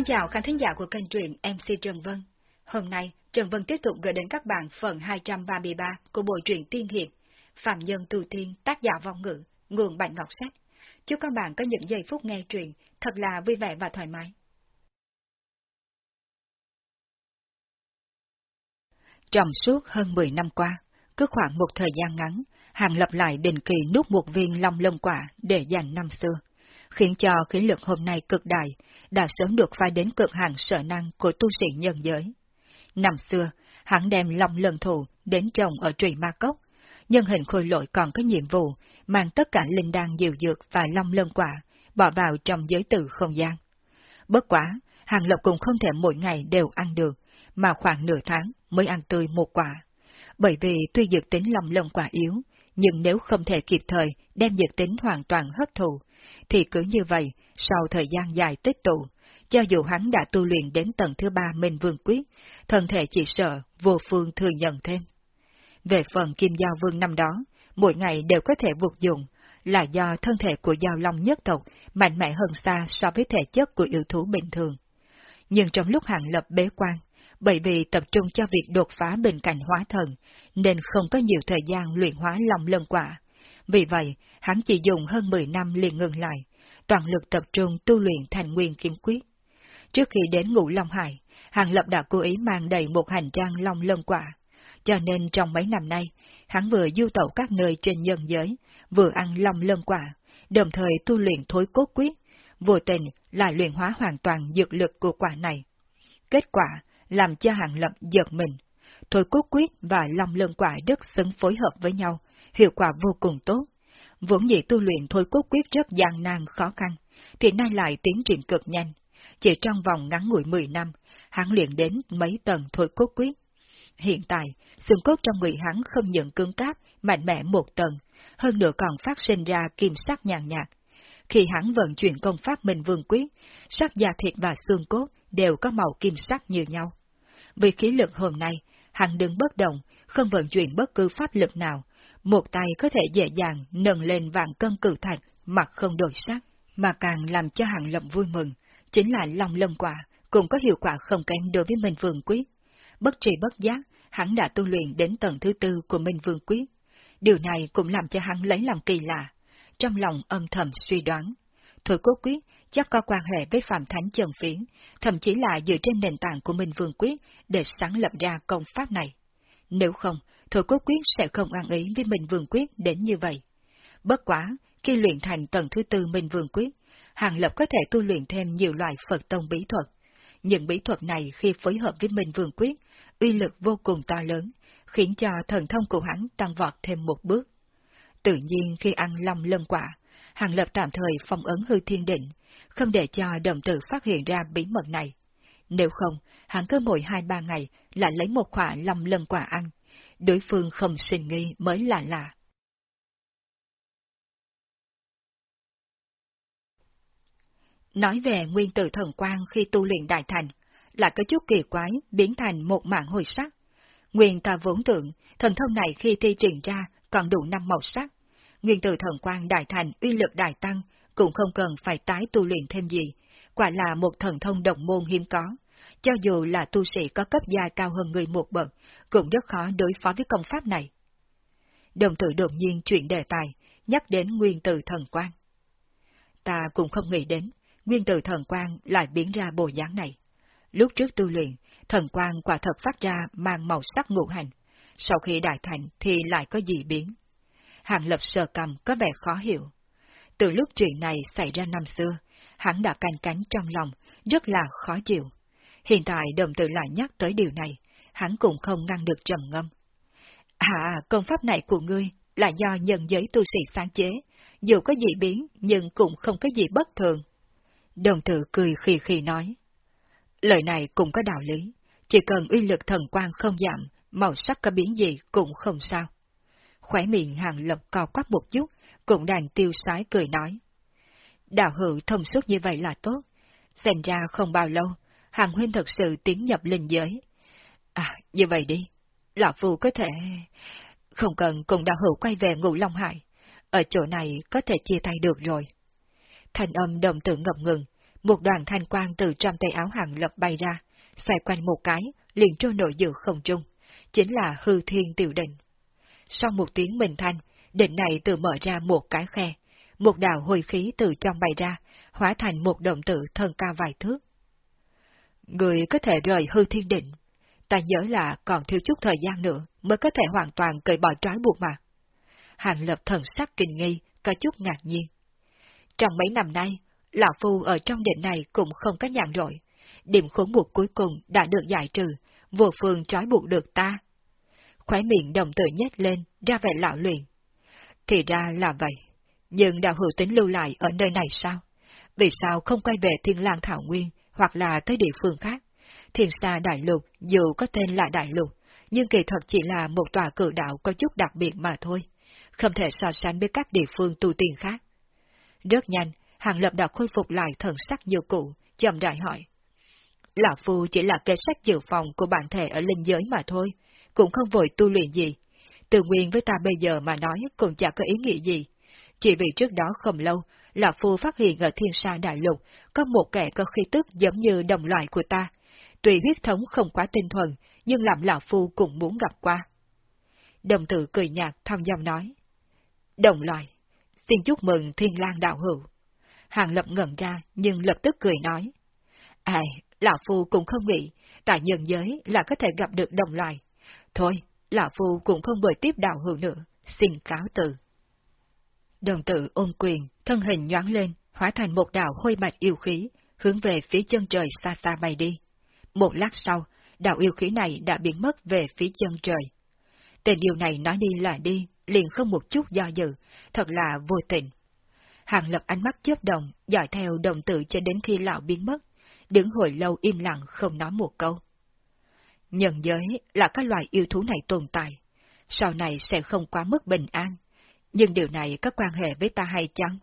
Xin chào khán thính giả của kênh truyện MC Trần Vân. Hôm nay, Trần Vân tiếp tục gửi đến các bạn phần 233 của bộ truyện Tiên Hiệp, Phạm Nhân Tu Tiên, tác giả vong ngữ, nguồn Bạch Ngọc Sách. Chúc các bạn có những giây phút nghe truyện thật là vui vẻ và thoải mái. Trong suốt hơn 10 năm qua, cứ khoảng một thời gian ngắn, Hàng lập lại định kỳ nút một viên long lông quả để dành năm xưa, khiến cho khí lực hôm nay cực đại, đã sớm được phai đến cực hạn sở năng của tu sĩ nhân giới. Năm xưa, hắn đem long lân thù đến trồng ở trụy ma cốc, nhân hình khôi lỗi còn có nhiệm vụ mang tất cả linh đan diệu dược và long lân quả bỏ vào trong giới tử không gian. Bất quá, Hàng lộc cũng không thể mỗi ngày đều ăn được, mà khoảng nửa tháng mới ăn tươi một quả. Bởi vì tuy dược tính long lân quả yếu, nhưng nếu không thể kịp thời đem dược tính hoàn toàn hấp thụ, thì cứ như vậy, sau thời gian dài tích tụ, cho dù hắn đã tu luyện đến tầng thứ ba Minh Vương Quyết, thân thể chỉ sợ vô phương thừa nhận thêm. Về phần Kim Giao Vương năm đó, mỗi ngày đều có thể vượt dụng, là do thân thể của Giao Long nhất tộc mạnh mẽ hơn xa so với thể chất của yêu thú bình thường. Nhưng trong lúc hạng lập bế quan, bởi vì tập trung cho việc đột phá bên cạnh hóa thần, nên không có nhiều thời gian luyện hóa lòng lân quả. Vì vậy, hắn chỉ dùng hơn 10 năm liền ngừng lại, toàn lực tập trung tu luyện thành nguyên kiếm quyết. Trước khi đến ngũ Long Hải, Hàng Lập đã cố ý mang đầy một hành trang long lân quả, cho nên trong mấy năm nay, hắn vừa du tẩu các nơi trên nhân giới, vừa ăn long lân quả, đồng thời tu luyện thối cốt quyết, vô tình lại luyện hóa hoàn toàn dược lực của quả này. Kết quả, làm cho Hàng Lập giật mình. thối cốt quyết và long lân quả rất xứng phối hợp với nhau, hiệu quả vô cùng tốt. Vốn dĩ tu luyện thôi cốt quyết rất gian nan khó khăn, thì nay lại tiến triển cực nhanh. Chỉ trong vòng ngắn ngủi 10 năm, hắn luyện đến mấy tầng thôi cốt quyết. Hiện tại, xương cốt trong người hắn không những cứng cáp, mạnh mẽ một tầng, hơn nữa còn phát sinh ra kim sắc nhàn nhạt. Khi hắn vận chuyển công pháp Minh Vương Quyết, sắc da thịt và xương cốt đều có màu kim sắc như nhau. Vì khí lực hôm nay, hắn đứng bất động, không vận chuyển bất cứ pháp lực nào, một tay có thể dễ dàng nâng lên vạn cân cử thạch mà không đổi sắc, mà càng làm cho hàng lộng vui mừng, chính là lòng lân quả, cũng có hiệu quả không kém đối với Minh Vương Quyết. Bất trì bất giác, hắn đã tu luyện đến tầng thứ tư của Minh Vương Quyết. Điều này cũng làm cho hắn lấy làm kỳ lạ, trong lòng âm thầm suy đoán. Thôi cố quyết chắc có quan hệ với Phạm Thánh Trần Phiến, thậm chí là dựa trên nền tảng của Minh Vương Quyết để sáng lập ra công pháp này. Nếu không, Thôi Cốt Quyết sẽ không ăn ý với mình Vương Quyết đến như vậy. Bất quá, khi luyện thành tầng thứ tư mình Vương Quyết, Hàng Lập có thể tu luyện thêm nhiều loại Phật Tông bí thuật. Những bí thuật này khi phối hợp với mình Vương Quyết, uy lực vô cùng to lớn, khiến cho thần thông của hắn tăng vọt thêm một bước. Tự nhiên khi ăn long lân quả, Hàng Lập tạm thời phong ấn hư thiên định, không để cho đồng tử phát hiện ra bí mật này. Nếu không, hắn cứ mỗi hai ba ngày là lấy một khỏa long lân quả ăn, đối phương không sinh nghi mới là lạ. Nói về nguyên tử thần quang khi tu luyện đại thành, là có chút kỳ quái biến thành một mạng hồi sắc. Nguyên ta vốn tưởng, thần thông này khi thi triển ra còn đủ năm màu sắc. Nguyên tử thần quang đại thành uy lực đại tăng, cũng không cần phải tái tu luyện thêm gì, quả là một thần thông đồng môn hiếm có. Cho dù là tu sĩ có cấp gia cao hơn người một bậc, cũng rất khó đối phó với công pháp này. Đồng tử đột nhiên chuyển đề tài, nhắc đến nguyên tử thần quang. Ta cũng không nghĩ đến, nguyên tử thần quang lại biến ra bộ dáng này. Lúc trước tu luyện, thần quang quả thật phát ra mang màu sắc ngũ hành, sau khi đại thành thì lại có gì biến. Hàng lập sờ cầm có vẻ khó hiểu. Từ lúc chuyện này xảy ra năm xưa, hắn đã canh cánh trong lòng, rất là khó chịu. Hiện tại đồng tử lại nhắc tới điều này, hắn cũng không ngăn được trầm ngâm. À, công pháp này của ngươi là do nhân giới tu sĩ sáng chế, dù có gì biến nhưng cũng không có gì bất thường. Đồng tử cười khì khì nói. Lời này cũng có đạo lý, chỉ cần uy lực thần quang không giảm, màu sắc có biến gì cũng không sao. Khỏe miệng hàng lập co quắp một chút, cũng đàn tiêu sái cười nói. Đạo hữu thông suốt như vậy là tốt, xem ra không bao lâu, hàng huynh thật sự tiến nhập linh giới. À, như vậy đi, Lão Phu có thể... Không cần cùng đạo hữu quay về ngũ Long Hải, ở chỗ này có thể chia tay được rồi. Thành âm đồng tử ngập ngừng, một đoàn thanh quang từ trong tay áo hàng lập bay ra, xoay quanh một cái, liền trôi nổi giữa không trung, chính là hư thiên tiểu định. Sau một tiếng bình thanh, định này tự mở ra một cái khe, một đạo hồi khí từ trong bay ra, hóa thành một động tử thân cao vài thước. Người có thể rời hư thiên định. Ta nhớ là còn thiếu chút thời gian nữa mới có thể hoàn toàn cởi bỏ trói buộc mà. Hàng lập thần sắc kinh nghi, có chút ngạc nhiên. Trong mấy năm nay, Lão Phu ở trong định này cũng không có nhàn rỗi. Điểm khốn buộc cuối cùng đã được giải trừ, vô phương trói buộc được ta. Khóe miệng đồng tử nhét lên, ra vẻ lão luyện. Thì ra là vậy. Nhưng đạo hữu tính lưu lại ở nơi này sao? Vì sao không quay về Thiên lang Thảo Nguyên, hoặc là tới địa phương khác? Thiên xa đại lục, dù có tên là đại lục, nhưng kỳ thật chỉ là một tòa cử đạo có chút đặc biệt mà thôi, không thể so sánh với các địa phương tu tiên khác. Rất nhanh, Hàng Lập đã khôi phục lại thần sắc như cũ, chậm rãi hỏi. Lão Phu chỉ là kế sách dự phòng của bản thể ở linh giới mà thôi, cũng không vội tu luyện gì. Từ nguyên với ta bây giờ mà nói cũng chẳng có ý nghĩa gì. Chỉ vì trước đó không lâu, Lão Phu phát hiện ở thiên sa đại lục có một kẻ có khí tức giống như đồng loại của ta. Tuy huyết thống không quá tinh thuần, nhưng làm Lão Phu cũng muốn gặp qua. Đồng tử cười nhạt thăm dòng nói. Đồng loại, xin chúc mừng thiên lang đạo hữu. Hàng Lập ngẩn ra, nhưng lập tức cười nói. À, Lão Phu cũng không nghĩ, tại nhân giới là có thể gặp được đồng loại. Thôi, Lão Phu cũng không bởi tiếp đạo hữu nữa, xin cáo từ. Đồng tử ôm quyền, thân hình nhoáng lên, hóa thành một đạo hôi bạch yêu khí, hướng về phía chân trời xa xa bay đi. Một lát sau, đạo yêu khí này đã biến mất về phía chân trời. Tên điều này nói đi là đi, liền không một chút do dự, thật là vô tình. Hàng lập ánh mắt chớp đồng, dõi theo đồng tử cho đến khi lão biến mất, đứng hồi lâu im lặng không nói một câu. Nhân giới là các loài yêu thú này tồn tại, sau này sẽ không quá mức bình an, nhưng điều này có quan hệ với ta hay chăng?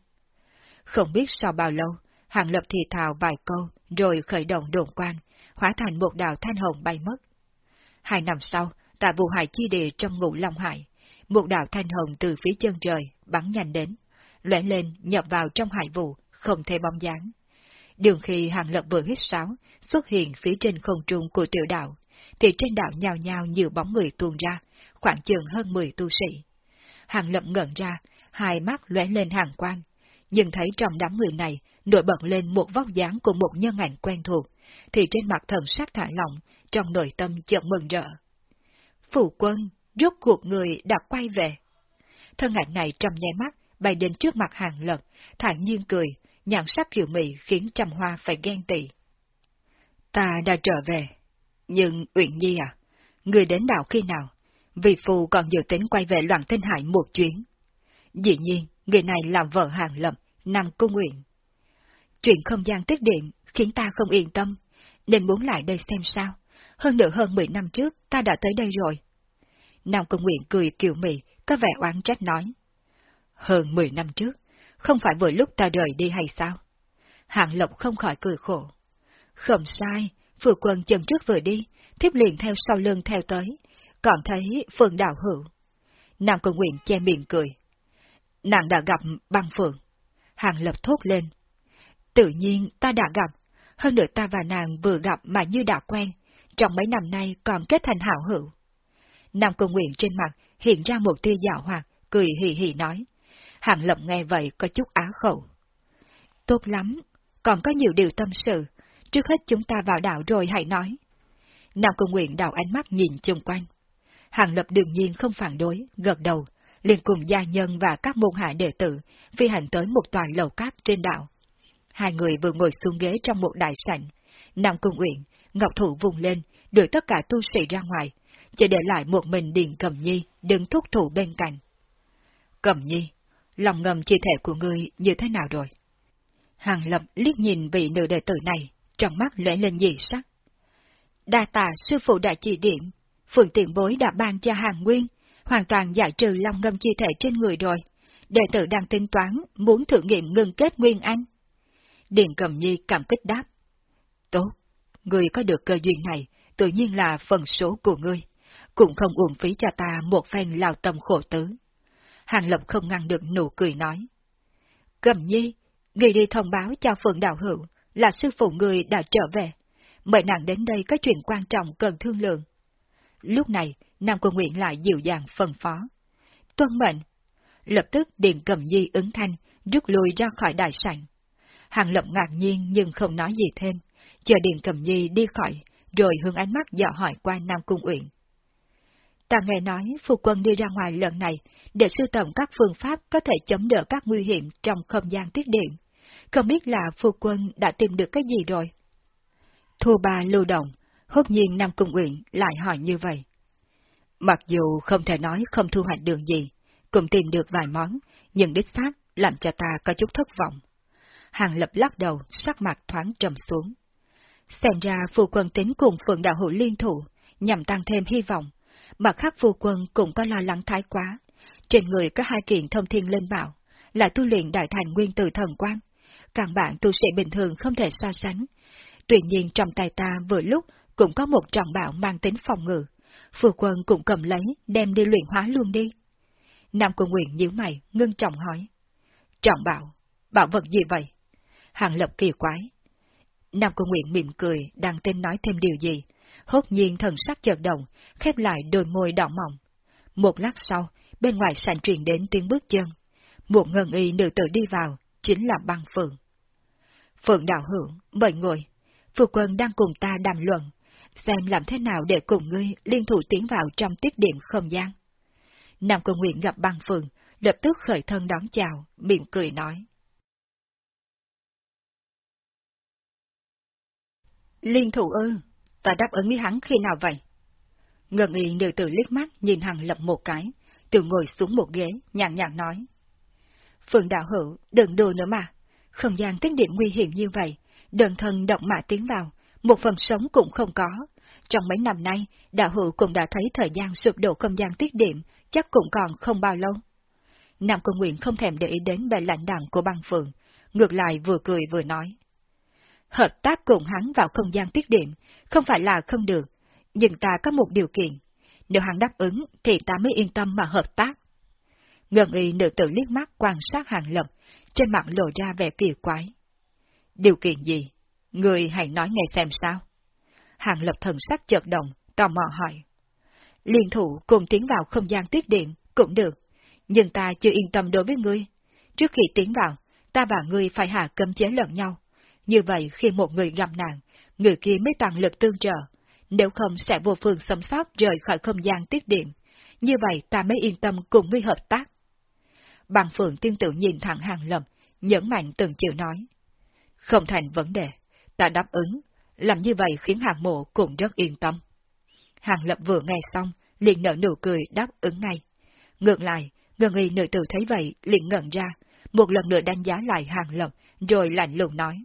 Không biết sau bao lâu, Hàng Lập thì thào vài câu, rồi khởi động đồn quan, hóa thành một đạo thanh hồng bay mất. Hai năm sau, tại vụ hải chi địa trong ngũ Long Hải, một đạo thanh hồng từ phía chân trời bắn nhanh đến lóe lên nhập vào trong hải vụ, không thể bóng dáng. Đường khi hàng lập vừa hít sáo, xuất hiện phía trên không trung của tiểu đạo, thì trên đạo nhào nhào nhiều bóng người tuôn ra, khoảng chừng hơn 10 tu sĩ. Hàng lập ngẩn ra, hai mắt lóe lên hàng quang, nhưng thấy trong đám người này nổi bật lên một vóc dáng của một nhân ảnh quen thuộc, thì trên mặt thần sắc thả lỏng, trong nội tâm chợt mừng rỡ. Phụ quân, rốt cuộc người đã quay về. Thân ảnh này trong nháy mắt bay đến trước mặt hàng lập, thản nhiên cười, nhãn sắc kiều mị khiến Trầm Hoa phải ghen tị. Ta đã trở về, nhưng Uyển Nhi à, người đến đảo khi nào? Vì phù còn dự tính quay về loạn tinh hải một chuyến. Dĩ nhiên, người này là vợ hàng lập, Nam Cung Nguyện. Chuyện không gian tiết điện khiến ta không yên tâm, nên muốn lại đây xem sao. Hơn nữa hơn 10 năm trước, ta đã tới đây rồi. Nam Cung Nguyện cười kiều mị, có vẻ oán trách nói. Hơn 10 năm trước, không phải vừa lúc ta rời đi hay sao? Hạng Lộc không khỏi cười khổ. Không sai, vừa quân chân trước vừa đi, thiếp liền theo sau lưng theo tới, còn thấy Phương Đạo Hữu. Nàng Công Nguyện che miệng cười. Nàng đã gặp băng Phượng. Hàng Lập thốt lên. Tự nhiên ta đã gặp, hơn nữa ta và nàng vừa gặp mà như đã quen, trong mấy năm nay còn kết thành hảo hữu. Nam Công Nguyện trên mặt hiện ra một tia dạo hoạt, cười hì hì nói. Hàng Lập nghe vậy có chút á khẩu. Tốt lắm, còn có nhiều điều tâm sự, trước hết chúng ta vào đảo rồi hãy nói. Nam Công Nguyện đào ánh mắt nhìn chung quanh. Hàng Lập đương nhiên không phản đối, gật đầu, liền cùng gia nhân và các môn hạ đệ tử phi hành tới một tòa lầu cát trên đảo. Hai người vừa ngồi xuống ghế trong một đại sảnh. Nam Cung Uyển, Ngọc Thủ vùng lên, đuổi tất cả tu sĩ ra ngoài, chỉ để lại một mình Điền Cầm Nhi đứng thúc thủ bên cạnh. Cầm Nhi, lòng ngầm chi thể của ngươi như thế nào rồi? Hàng Lập liếc nhìn vị nữ đệ tử này, trong mắt lóe lên dị sắc. Đa tà sư phụ đã chỉ điểm, phượng tiện bối đã ban cho hàng nguyên, hoàn toàn giải trừ lòng ngầm chi thể trên người rồi. Đệ tử đang tính toán, muốn thử nghiệm ngưng kết nguyên anh. Điền Cầm Nhi cảm kích đáp. Tốt, người có được cơ duyên này, tự nhiên là phần số của ngươi, cũng không uổng phí cho ta một phen lao tâm khổ tứ. Hàng Lập không ngăn được nụ cười nói. Cầm nhi, người đi thông báo cho Phượng Đạo Hữu, là sư phụ người đã trở về. Mời nàng đến đây có chuyện quan trọng cần thương lượng. Lúc này, Nam cung Nguyện lại dịu dàng phân phó. Tuân mệnh. Lập tức Điện Cầm Nhi ứng thanh, rút lui ra khỏi đại sảnh. Hàng Lập ngạc nhiên nhưng không nói gì thêm, chờ Điện Cầm Nhi đi khỏi, rồi hướng ánh mắt dò hỏi qua Nam Cung Uyển. Ta nghe nói phu quân đi ra ngoài lần này để sưu tầm các phương pháp có thể chống đỡ các nguy hiểm trong không gian tiết điện. Không biết là phu quân đã tìm được cái gì rồi? Thu ba lưu động, hốt nhiên Nam Cung Uyển lại hỏi như vậy. Mặc dù không thể nói không thu hoạch được gì, cũng tìm được vài món, nhưng đích xác làm cho ta có chút thất vọng. Hàng lập lắc đầu, sắc mặt thoáng trầm xuống. Xem ra phu quân tính cùng phượng đạo hữu liên thủ, nhằm tăng thêm hy vọng. mà khác phu quân cũng có lo lắng thái quá. Trên người có hai kiện thông thiên linh bảo, là tu luyện đại thành nguyên tử thần quan. Càng bạn tu sĩ bình thường không thể so sánh. Tuy nhiên trong tay ta vừa lúc cũng có một trọng bảo mang tính phòng ngự. Phu quân cũng cầm lấy, đem đi luyện hóa luôn đi. Nam cung Nguyện nhíu mày, ngưng trọng hỏi. Trọng bảo, bảo vật gì vậy? Hàng lập kỳ quái. Nam cung Nguyện mỉm cười, đang tên nói thêm điều gì. Hốt nhiên thần sắc chợt động, khép lại đôi môi đỏ mỏng. Một lát sau, bên ngoài sàn truyền đến tiếng bước chân. Một ngân y nữ tử đi vào, chính là băng phượng. Phượng đạo hưởng, mời ngồi. Phu quân đang cùng ta đàm luận, xem làm thế nào để cùng ngươi liên thủ tiến vào trong tiết điểm không gian. Nam Cung Nguyện gặp băng phượng, lập tức khởi thân đón chào, mỉm cười nói. Liên thủ ư, ta đáp ứng với hắn khi nào vậy? Ngân y nữ tử liếc mắt nhìn hằng lập một cái, từ ngồi xuống một ghế, nhàn nhạt nói. Phượng đạo hữu, đừng đùa nữa mà, không gian tiết điểm nguy hiểm như vậy, đơn thân động mã tiến vào, một phần sống cũng không có. Trong mấy năm nay, đạo hữu cũng đã thấy thời gian sụp đổ không gian tiết điểm, chắc cũng còn không bao lâu. Nam Công Nguyện không thèm để ý đến bề lãnh đảng của băng phượng, ngược lại vừa cười vừa nói. Hợp tác cùng hắn vào không gian tiết điểm, không phải là không được, nhưng ta có một điều kiện. Nếu hắn đáp ứng thì ta mới yên tâm mà hợp tác. Ngân y nữ tử liếc mắt quan sát hàng lập, trên mặt lộ ra vẻ kỳ quái. Điều kiện gì? Người hãy nói nghe xem sao. Hàng lập thần sắc chợt động, tò mò hỏi. Liên thủ cùng tiến vào không gian tiết điện, cũng được. Nhưng ta chưa yên tâm đối với ngươi. Trước khi tiến vào, ta và ngươi phải hạ cấm chế lẫn nhau. Như vậy khi một người gặp nạn, người kia mới toàn lực tương trợ. Nếu không sẽ vô phương sống sót rời khỏi không gian tiết điện. Như vậy ta mới yên tâm cùng ngươi hợp tác. Bằng phượng tiên tử nhìn thẳng hàng lập, nhẫn mạnh từng chữ nói. Không thành vấn đề, ta đáp ứng, làm như vậy khiến hàng mộ cũng rất yên tâm. Hàng lập vừa nghe xong, liền nở nụ cười đáp ứng ngay. Ngược lại, ngân y nữ tử thấy vậy liền ngẩn ra, một lần nữa đánh giá lại hàng lập, rồi lạnh lùng nói.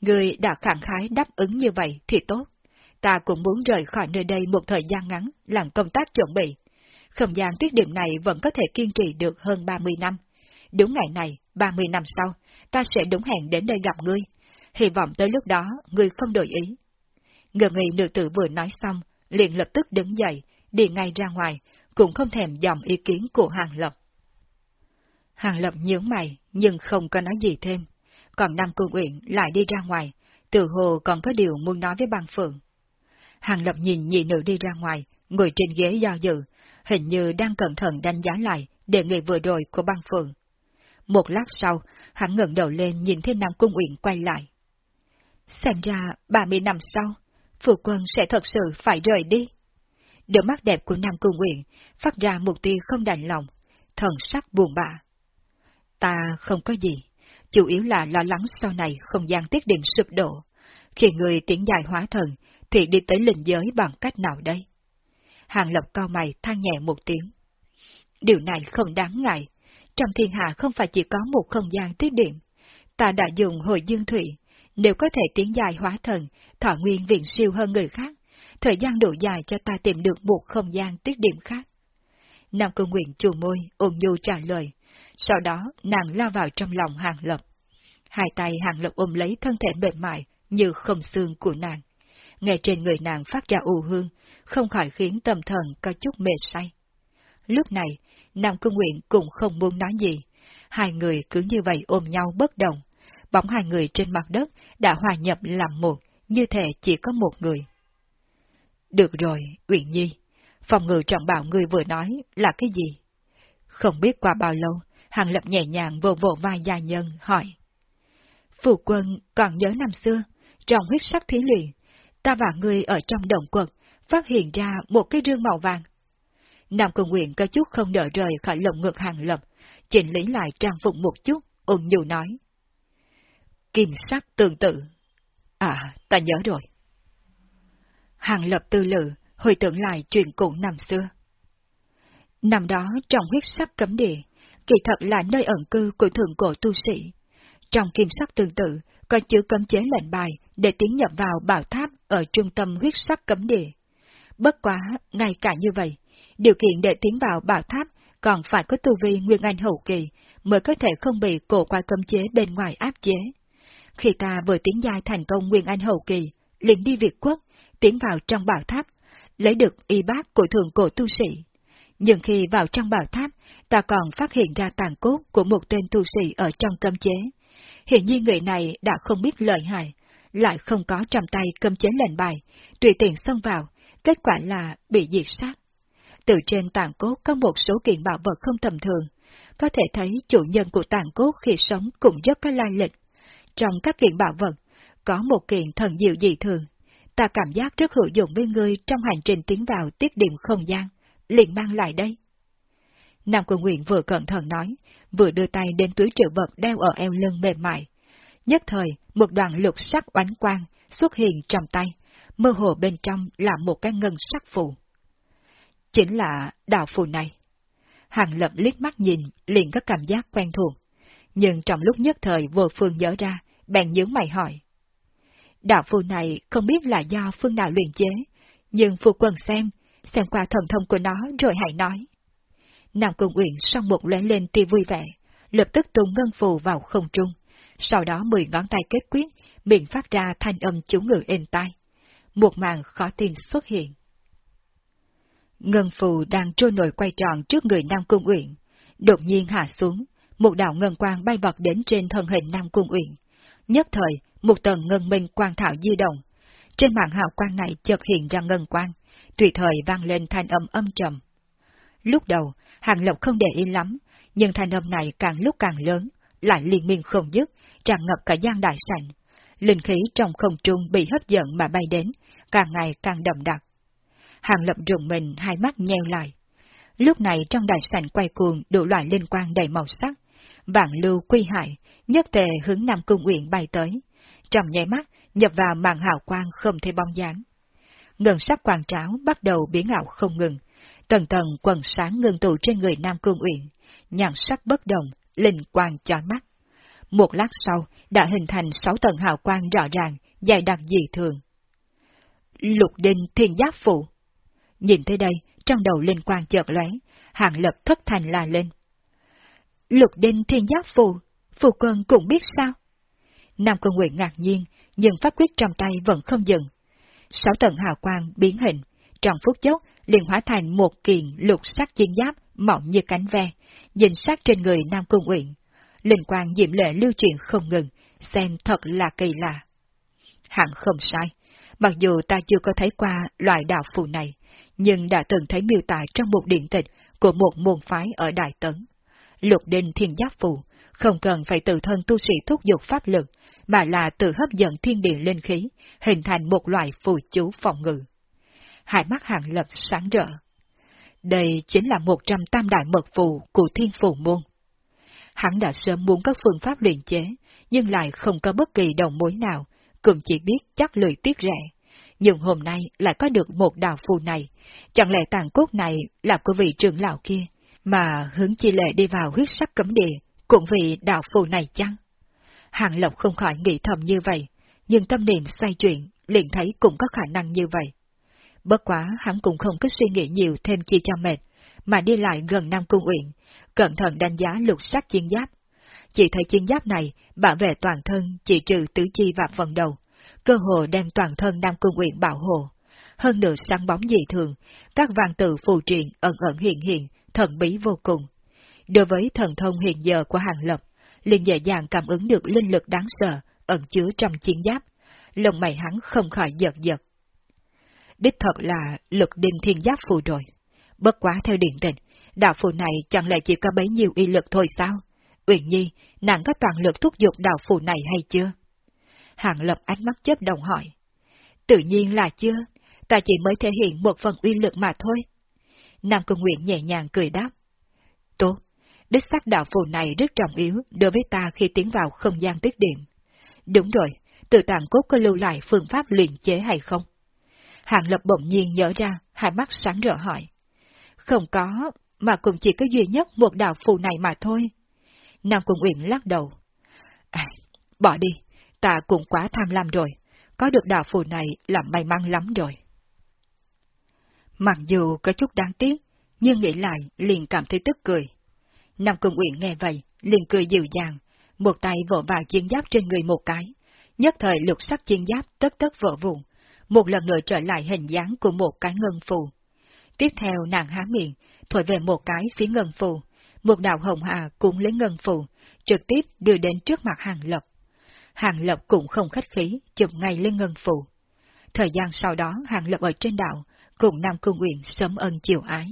Người đã khẳng khái đáp ứng như vậy thì tốt. Ta cũng muốn rời khỏi nơi đây một thời gian ngắn, làm công tác chuẩn bị. Không gian tiết điểm này vẫn có thể kiên trì được hơn 30 năm. Đúng ngày này, 30 năm sau, ta sẽ đúng hẹn đến đây gặp ngươi. Hy vọng tới lúc đó, người không đổi ý. Ngờ nghị nữ tử vừa nói xong, liền lập tức đứng dậy, đi ngay ra ngoài, cũng không thèm dòng ý kiến của Hàng Lập. Hàng Lập nhướng mày, nhưng không có nói gì thêm. Còn Nam Cung Uyển lại đi ra ngoài, từ hồ còn có điều muốn nói với băng phượng. Hàng Lập nhìn nhị nữ đi ra ngoài, ngồi trên ghế do dự, hình như đang cẩn thận đánh giá lại đề nghị vừa rồi của băng phượng. Một lát sau, hắn ngẩng đầu lên nhìn thấy Nam Cung Uyển quay lại. Xem ra, 30 năm sau, phụ quân sẽ thật sự phải rời đi. Đôi mắt đẹp của Nam Cung Nguyện phát ra một tia không đành lòng, thần sắc buồn bã. Ta không có gì, chủ yếu là lo lắng sau này không gian tiết định sụp đổ. Khi người tiến dài hóa thần, thì đi tới linh giới bằng cách nào đây? Hàng lập cao mày than nhẹ một tiếng. Điều này không đáng ngại. Trong thiên hạ không phải chỉ có một không gian tiết điểm. Ta đã dùng hồi dương thủy, nếu có thể tiến dài hóa thần, thọ nguyên viện siêu hơn người khác, thời gian đủ dài cho ta tìm được một không gian tiết điểm khác. Nam cung Nguyện chù môi, ôn nhu trả lời, sau đó nàng lao vào trong lòng hàng lập. Hai tay hàng lập ôm lấy thân thể mềm mại như không xương của nàng. Nghe trên người nàng phát ra u hương, không khỏi khiến tâm thần có chút mệt say. Lúc này, Nam cung Nguyện cũng không muốn nói gì. Hai người cứ như vậy ôm nhau bất động. bóng hai người trên mặt đất đã hòa nhập làm một, như thể chỉ có một người. Được rồi, Uyển Nhi, phòng ngự trọng bảo người vừa nói là cái gì? Không biết qua bao lâu, Hàng Lập nhẹ nhàng vô vỗ vai gia nhân, hỏi. Phụ quân còn nhớ năm xưa, trong huyết sắc thí luyện, ta và ngươi ở trong động quật, phát hiện ra một cái rương màu vàng. Nam cường Nguyện có chút không đợi rời khỏi lồng ngực Hàng Lập, chỉnh lý lại trang phục một chút, ung nhu nói. Kim sắc tương tự. À, ta nhớ rồi. Hàng Lập tư lự, hồi tưởng lại chuyện cũ năm xưa. Năm đó trong huyết sắc cấm địa, kỳ thật là nơi ẩn cư của thượng cổ tu sĩ. Trong kim sắc tương tự, có chữ cấm chế lệnh bài để tiến nhập vào bảo tháp ở trung tâm huyết sắc cấm địa. Bất quá, ngay cả như vậy, điều kiện để tiến vào bảo tháp còn phải có tu vi nguyên anh hậu kỳ mới có thể không bị cổ qua cấm chế bên ngoài áp chế. Khi ta vừa tiến giai thành công nguyên anh hậu kỳ, liền đi Việt quốc, tiến vào trong bảo tháp, lấy được y bác của thường cổ tu sĩ. Nhưng khi vào trong bảo tháp, ta còn phát hiện ra tàn cốt của một tên tu sĩ ở trong cấm chế. Hiện nhiên người này đã không biết lợi hại, lại không có trong tay cấm chế lệnh bài, tùy tiện xông vào, kết quả là bị diệt sát. Từ trên tàn cốt có một số kiện bảo vật không tầm thường, có thể thấy chủ nhân của tàn cốt khi sống cũng rất có lai lịch. Trong các kiện bảo vật, có một kiện thần diệu dị thường, ta cảm giác rất hữu dụng với ngươi trong hành trình tiến vào tiết điểm không gian, liền mang lại đây. Nam Quân Nguyện vừa cẩn thận nói, vừa đưa tay đến túi trữ vật đeo ở eo lưng mềm mại. Nhất thời, một đoàn lục sắc oánh quang xuất hiện trong tay, mơ hồ bên trong là một cái ngân sắc phù. Chính là đạo phù này. Hàng lập liếc mắt nhìn, liền có cảm giác quen thuộc. Nhưng trong lúc nhất thời vô phương nhớ ra, bèn nhướng mày hỏi. Đạo phù này không biết là do phương nào luyện chế, nhưng phù quân xem, xem qua thần thông của nó rồi hãy nói. Nam Cung Uyển sau một lóe lên tia vui vẻ, lập tức tung ngân phù vào không trung, sau đó mười ngón tay kết quyết, miệng phát ra thanh âm chú ngự êm tai. Một màn khó tin xuất hiện. Ngân phù đang trôi nổi quay tròn trước người Nam Cung Uyển, đột nhiên hạ xuống, một đạo ngân quang bay bọt đến trên thân hình Nam Cung Uyển. Nhất thời, một tầng ngân minh quang thảo di động. Trên màn hào quang này chợt hiện ra ngân quang, tùy thời vang lên thanh âm âm trầm. Lúc đầu, Hàng Lộc không để ý lắm, nhưng thanh âm này càng lúc càng lớn, lại liên miên không dứt, tràn ngập cả gian đại sảnh. Linh khí trong không trung bị hấp dẫn mà bay đến, càng ngày càng đậm đặc. Hàng Lập rùng mình hai mắt nheo lại. Lúc này trong đại sảnh quay cuồng đủ loại linh quang đầy màu sắc, vạn lưu quy hại, nhất tề hướng Nam Cung Uyển bay tới. Trong nháy mắt, nhập vào màn hào quang không thể bóng dáng. Ngân sắc quang tráo bắt đầu biến ảo không ngừng, tầng tầng quần sáng ngưng tụ trên người Nam Cung Uyển, nhàn sắc bất động, linh quang chói mắt. Một lát sau, đã hình thành sáu tầng hào quang rõ ràng, dài đặc dị thường. Lục đinh thiên giáp phụ. Nhìn thấy đây, trong đầu linh quang chợt lóe, hạng lập thất thành la lên. Lục đinh thiên giáp phụ, phụ quân cũng biết sao? Nam Cung Nguyện ngạc nhiên, nhưng pháp quyết trong tay vẫn không dừng. Sáu tầng hào quang biến hình, trong phút chốc liền hóa thành một kiện lục sắc chiến giáp mỏng như cánh ve, dình sát trên người Nam Cung Uyển. Linh quang diệm lệ lưu truyền không ngừng, xem thật là kỳ lạ. Hẳn không sai, mặc dù ta chưa có thấy qua loại đạo phù này, nhưng đã từng thấy miêu tả trong một điện tịch của một môn phái ở Đại Tấn. Lục đình thiên giáp phù, không cần phải tự thân tu sĩ thúc giục pháp lực, mà là tự hấp dẫn thiên địa linh khí, hình thành một loại phù chú phòng ngự. Hai mắt hàng lập sáng rỡ. Đây chính là một trăm tam đại mật phù của thiên phù môn. Hắn đã sớm muốn các phương pháp luyện chế, nhưng lại không có bất kỳ đầu mối nào, cũng chỉ biết chắc lười tiếc rẻ. Nhưng hôm nay lại có được một đạo phù này, chẳng lẽ tàn cốt này là của vị trưởng lão kia, mà hướng chi lệ đi vào huyết sắc cấm địa, cũng vì đạo phù này chăng? Hàng Lộc không khỏi nghĩ thầm như vậy, nhưng tâm niệm xoay chuyển, liền thấy cũng có khả năng như vậy. Bất quá hắn cũng không có suy nghĩ nhiều thêm chi cho mệt, mà đi lại gần Nam Cung Uyển, cẩn thận đánh giá lục sắc chiến giáp. Chỉ thấy chiến giáp này bảo vệ toàn thân chỉ trừ tứ chi và phần đầu, cơ hồ đem toàn thân Nam Cung Uyển bảo hộ. Hơn nữa sáng bóng dị thường, các vàng tự phù truyền ẩn ẩn hiện hiện, thần bí vô cùng. Đối với thần thông hiện giờ của Hàng Lập, liền dễ dàng cảm ứng được linh lực đáng sợ ẩn chứa trong chiến giáp. lồng mày hắn không khỏi giật giật. Đích thật là lực đinh thiên giáp phù rồi. Bất quá theo điện tình, đạo phù này chẳng lẽ chỉ có bấy nhiêu y lực thôi sao? Uyển Nhi, nàng có toàn lực thúc giục đạo phù này hay chưa? Hàng lập ánh mắt chớp đồng hỏi. Tự nhiên là chưa, ta chỉ mới thể hiện một phần uy lực mà thôi. Nam Cung Nguyện nhẹ nhàng cười đáp. Tốt, đích xác đạo phù này rất trọng yếu đối với ta khi tiến vào không gian tiết điện. Đúng rồi, tự tạng cốt có lưu lại phương pháp luyện chế hay không? hạng Lập bỗng nhiên nhớ ra, hai mắt sáng rỡ hỏi. Không có, mà cũng chỉ có duy nhất một đạo phù này mà thôi. Nam Cung Uyển lắc đầu. À, bỏ đi, ta cũng quá tham lam rồi, có được đạo phù này là may mắn lắm rồi. Mặc dù có chút đáng tiếc, nhưng nghĩ lại liền cảm thấy tức cười. Nam Cung Uyển nghe vậy, liền cười dịu dàng, một tay vỗ vào chiến giáp trên người một cái, nhất thời lục sắc chiến giáp tất tất vỡ vụn, một lần nữa trở lại hình dáng của một cái ngân phù. Tiếp theo nàng há miệng, thổi về một cái phía ngân phù, một đạo hồng hà cũng lấy ngân phù, trực tiếp đưa đến trước mặt hàng lập. Hàng lập cũng không khách khí, chụp ngay lên ngân phù. Thời gian sau đó hàng lập ở trên đảo, cùng Nam Cung Uyển sớm ân chiều ái.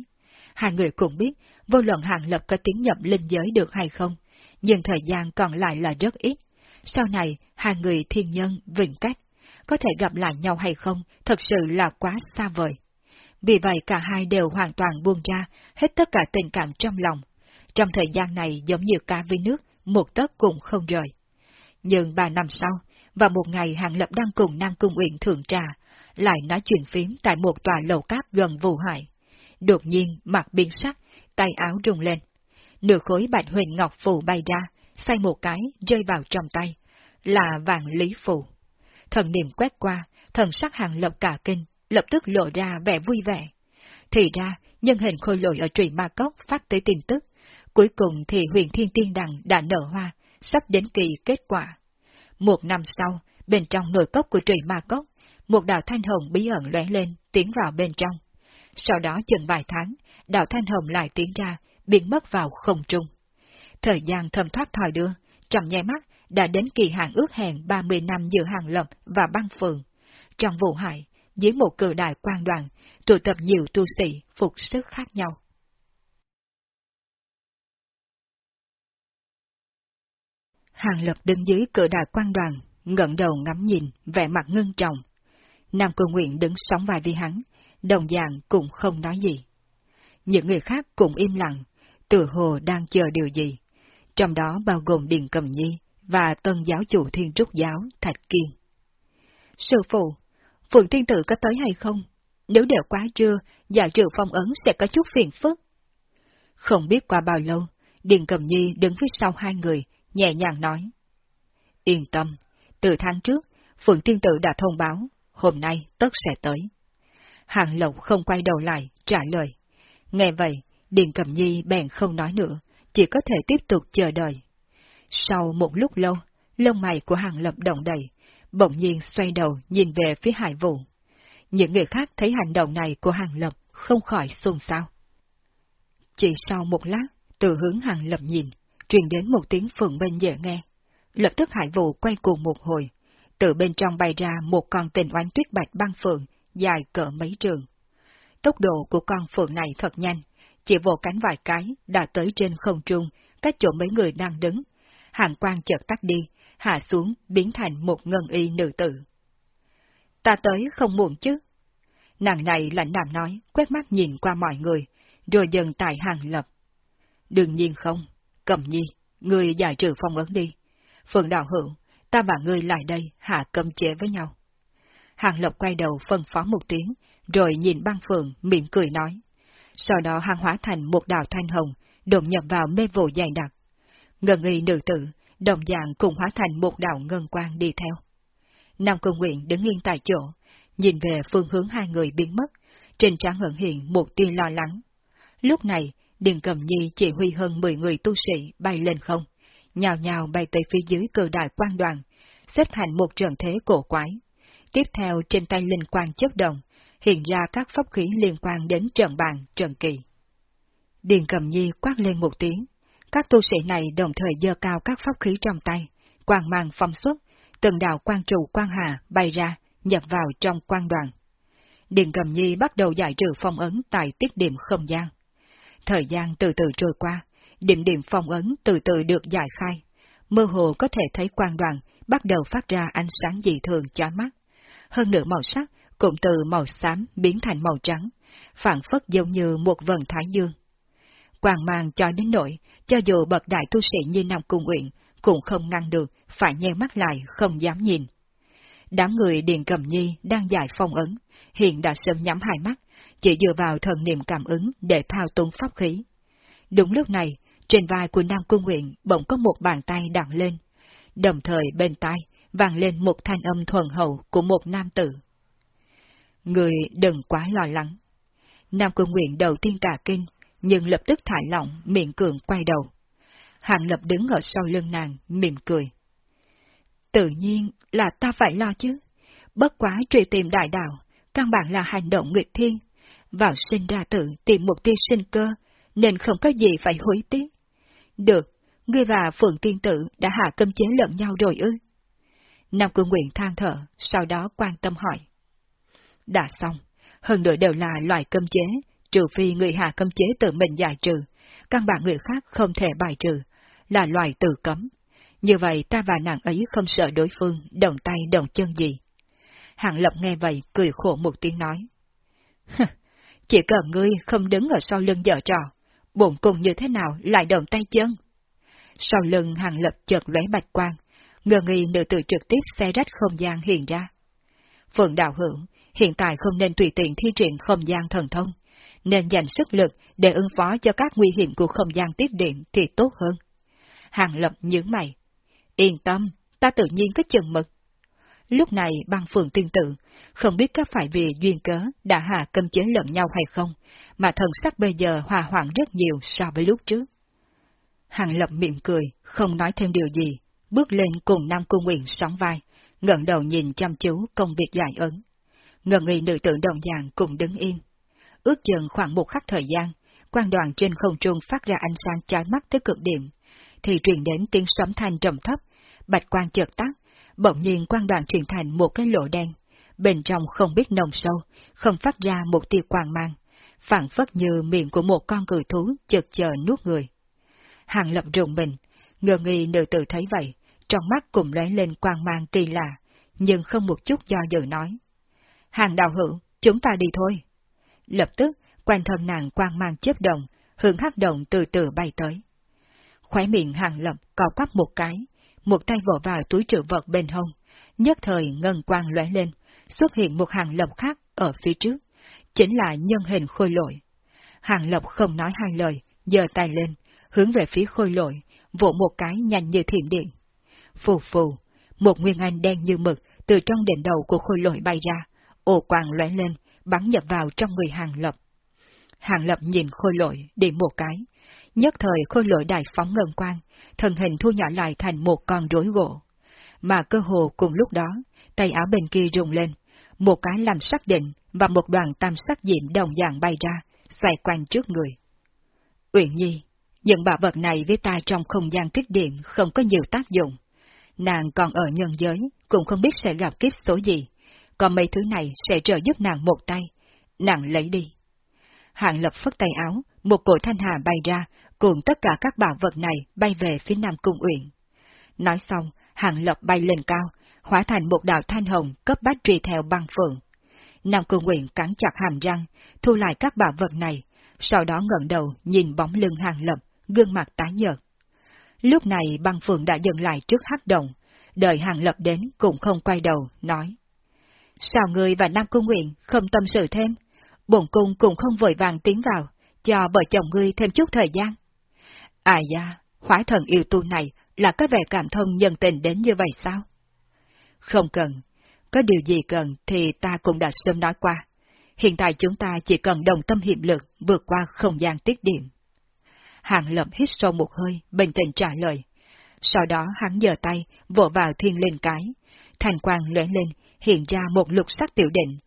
Hai người cũng biết, vô luận hàng lập có tiến nhập linh giới được hay không, nhưng thời gian còn lại là rất ít. Sau này, hai người thiên nhân, vĩnh cách, có thể gặp lại nhau hay không, thật sự là quá xa vời. Vì vậy cả hai đều hoàn toàn buông ra hết tất cả tình cảm trong lòng. Trong thời gian này giống như cá với nước, một tấc cũng không rời. Nhưng ba năm sau, và một ngày Hàng Lập đang cùng Nam Cung Uyển thượng trà, lại nói chuyện phím tại một tòa lầu cát gần vũ hải. Đột nhiên mặt biến sắc, tay áo rung lên. Nửa khối bạch huyền ngọc phù bay ra, xoay một cái, rơi vào trong tay. Là vàng lý phù. Thần niệm quét qua, thần sắc hàng lập cả kinh, lập tức lộ ra vẻ vui vẻ. Thì ra, nhân hình khôi lội ở trụy ma cốc phát tới tin tức. Cuối cùng thì huyền thiên tiên đằng đã nở hoa, sắp đến kỳ kết quả. Một năm sau, bên trong nội cốc của trụy ma cốc, một đạo thanh hồng bí ẩn lóe lên, tiến vào bên trong. Sau đó chừng vài tháng, đạo thanh hồng lại tiến ra, biến mất vào không trung. Thời gian thầm thoát thòi đưa, trong nháy mắt đã đến kỳ hạn ước hẹn 30 năm giữa hàng lập và băng phường. Trong vụ hải, dưới một cử đại quan đoàn, tụ tập nhiều tu sĩ phục sức khác nhau. Hàng lập đứng dưới cử đại quan đoàn, ngẩng đầu ngắm nhìn, vẻ mặt ngưng trọng. Nam cường Nguyện đứng sóng vai với hắn, đồng dạng cũng không nói gì. Những người khác cũng im lặng, tự hồ đang chờ điều gì. Trong đó bao gồm Điền Cầm Nhi và tân giáo chủ thiên trúc giáo Thạch Kiên. Sư phụ, Phượng Tiên Tử có tới hay không? Nếu đều quá trưa, giả trừ phong ấn sẽ có chút phiền phức. Không biết qua bao lâu, Điền Cầm Nhi đứng phía sau hai người, nhẹ nhàng nói. Yên tâm, từ tháng trước, Phượng Tiên Tử đã thông báo, hôm nay tất sẽ tới. Hàng Lộc không quay đầu lại, trả lời. Nghe vậy, Điền Cẩm Nhi bèn không nói nữa, chỉ có thể tiếp tục chờ đợi. Sau một lúc lâu, lông mày của Hàng Lập động đầy, bỗng nhiên xoay đầu nhìn về phía hải Vũ. Những người khác thấy hành động này của Hàng Lập không khỏi xôn xao. Chỉ sau một lát, từ hướng Hàng Lập nhìn, truyền đến một tiếng phượng bên dễ nghe. Lập tức hải Vũ quay cuồng một hồi, từ bên trong bay ra một con tình oán tuyết bạch băng phượng, dài cỡ mấy trường. Tốc độ của con phượng này thật nhanh, chỉ vỗ cánh vài cái đã tới trên không trung, cách chỗ mấy người đang đứng. Hàng quang chợt tắt đi, hạ xuống biến thành một ngân y nữ tử. Ta tới không muộn chứ. Nàng này lạnh đạm nói, quét mắt nhìn qua mọi người, rồi dần tại hàng lập. Đương nhiên không, cầm nhi, người giải trừ phong ấn đi. Phượng đạo hữu, ta và ngươi lại đây hạ cầm chế với nhau. Hàng Lập quay đầu phân phó một tiếng, rồi nhìn băng phượng, miệng cười nói. Sau đó hàng hóa thành một đạo thanh hồng, đột nhập vào mê vụ dày đặc. Ngân y nữ tử, đồng dạng cùng hóa thành một đạo ngân quang đi theo. Nam Công Nguyện đứng yên tại chỗ, nhìn về phương hướng hai người biến mất, trên trán ẩn hiện một tia lo lắng. Lúc này, Điền Cầm Nhi chỉ huy hơn 10 người tu sĩ bay lên không, nhào nhào bay tới phía dưới cờ đại quan đoàn, xếp thành một trận thế cổ quái. Tiếp theo trên tay linh quang chấp động, hiện ra các pháp khí liên quan đến trận bàn, trận kỳ. Điền cầm nhi quát lên một tiếng, Các tu sĩ này đồng thời dơ cao các pháp khí trong tay, quang mang phong xuất, từng đạo quang trụ quang hà bay ra, nhập vào trong quang đoàn. điền Cầm Nhi bắt đầu giải trừ phong ấn tại tiết điểm không gian. Thời gian từ từ trôi qua, điểm điểm phong ấn từ từ được giải khai. Mơ hồ có thể thấy quang đoàn bắt đầu phát ra ánh sáng dị thường chói mắt. Hơn nữa màu sắc cũng từ màu xám biến thành màu trắng, phản phất giống như một vần thái dương. Quang mang cho đến nỗi, cho dù bậc đại tu sĩ như Nam Cung Uyển cũng không ngăn được, phải nheo mắt lại, không dám nhìn. Đám người Điền Cầm Nhi đang giải phong ấn, hiện đã sớm nhắm hai mắt, chỉ dựa vào thần niệm cảm ứng để thao túng pháp khí. Đúng lúc này, trên vai của Nam Cung Nguyện bỗng có một bàn tay đặt lên, đồng thời bên tai vang lên một thanh âm thuần hậu của một nam tử. Người đừng quá lo lắng. Nam Cung Nguyện đầu tiên cả kinh, nhưng lập tức thả lỏng, miệng cường quay đầu. Hàng Lập đứng ở sau lưng nàng, mỉm cười. Tự nhiên là ta phải lo chứ. Bất quá truy tìm đại đạo, căn bản là hành động nghịch thiên. Vào sinh ra tự tìm một tia sinh cơ, nên không có gì phải hối tiếc. Được, ngươi và Phượng Tiên Tử đã hạ cơm chế lẫn nhau rồi ư? Nam Cương Nguyện than thở, sau đó quan tâm hỏi. Đã xong, hơn nữa đều là loại cơm chế, trừ phi người hạ cơm chế tự mình giải trừ, căn bản người khác không thể bài trừ, là loại từ cấm. Như vậy ta và nàng ấy không sợ đối phương đồng tay đồng chân gì. Hạng Lập nghe vậy cười khổ một tiếng nói. Chỉ cần ngươi không đứng ở sau lưng dở trò, bụng cùng như thế nào lại đồng tay chân. Sau lưng Hàng Lập chợt lóe bạch quang, ngờ nghi nữ tử trực tiếp xe rách không gian hiện ra. Phượng đạo hưởng, hiện tại không nên tùy tiện thi triển không gian thần thông, nên dành sức lực để ứng phó cho các nguy hiểm của không gian tiếp điện thì tốt hơn. Hàng Lập nhướng mày. Yên tâm, ta tự nhiên có chừng mực. Lúc này băng phượng tiên tự không biết có phải vì duyên cớ đã hạ cơm chế lẫn nhau hay không, mà thần sắc bây giờ hòa hoãn rất nhiều so với lúc trước. Hàng Lập miệng cười, không nói thêm điều gì, bước lên cùng Nam Cung Nguyện sóng vai, ngẩng đầu nhìn chăm chú công việc giải ấn. Ngần nghi nữ tử đồng dạng cùng đứng im. Ước chừng khoảng một khắc thời gian, quan đoàn trên không trung phát ra ánh sáng trái mắt tới cực điểm, thì truyền đến tiếng sấm thanh trầm thấp, bạch quan chợt tắt, bỗng nhiên quan đoàn truyền thành một cái lỗ đen, bên trong không biết nồng sâu, không phát ra một tia quang mang, phản phất như miệng của một con cử thú chợt chờ nuốt người. Hàng lập rụng mình, ngờ nghi nữ tử thấy vậy, trong mắt cùng lóe lên quang mang kỳ lạ, nhưng không một chút do dự nói. Hàng đạo hữu, chúng ta đi thôi. Lập tức, quanh thân nàng quang mang chớp động, hướng hắc động từ từ bay tới. Khóe miệng hàng lập cào quắp một cái, một tay vỗ vào túi trữ vật bên hông, nhất thời ngân quang lóe lên, xuất hiện một hàng lập khác ở phía trước, chính là nhân hình khôi lội. Hàng lập không nói hai lời, giơ tay lên, hướng về phía khôi lội, vỗ một cái nhanh như thiểm điện. Phù phù, một nguyên anh đen như mực từ trong đỉnh đầu của khôi lội bay ra, ồ quàng lóe lên, bắn nhập vào trong người hàng lập. Hàng lập nhìn khôi lội, để một cái. Nhất thời khôi lội đại phóng ngân quang, thân hình thu nhỏ lại thành một con rối gỗ. Mà cơ hồ cùng lúc đó, tay áo bên kia rung lên, một cái làm xác định và một đoàn tam sắc diệm đồng dạng bay ra, xoay quanh trước người. Uyển Nhi, những bảo vật này với ta trong không gian kích điện không có nhiều tác dụng. Nàng còn ở nhân giới, cũng không biết sẽ gặp kiếp số gì. Còn mấy thứ này sẽ trợ giúp nàng một tay. Nàng lấy đi. Hạng lập phất tay áo, một cổ thanh hà bay ra, cùng tất cả các bảo vật này bay về phía Nam Cung Uyển. Nói xong, Hạng lập bay lên cao, hóa thành một đạo thanh hồng cấp bách truy theo băng phượng. Nam Cung Uyển cắn chặt hàm răng, thu lại các bảo vật này, sau đó ngẩng đầu nhìn bóng lưng Hàng lập, gương mặt tái nhợt. Lúc này băng phượng đã dừng lại trước hắc động, đợi Hàng lập đến cũng không quay đầu, nói. Sao người và Nam Cung Nguyện không tâm sự thêm? Bổn cung cũng không vội vàng tiến vào, cho vợ chồng ngươi thêm chút thời gian. À da, khoái thần yêu tu này là có vẻ cảm thông nhân tình đến như vậy sao? Không cần, có điều gì cần thì ta cũng đã sớm nói qua. Hiện tại chúng ta chỉ cần đồng tâm hiệp lực vượt qua không gian tiết điểm. Hàng lập hít sâu một hơi, bình tĩnh trả lời. Sau đó hắn giơ tay, vỗ vào thiên linh cái. Thành quang lóe lên, hiện ra một lục sắc tiểu định.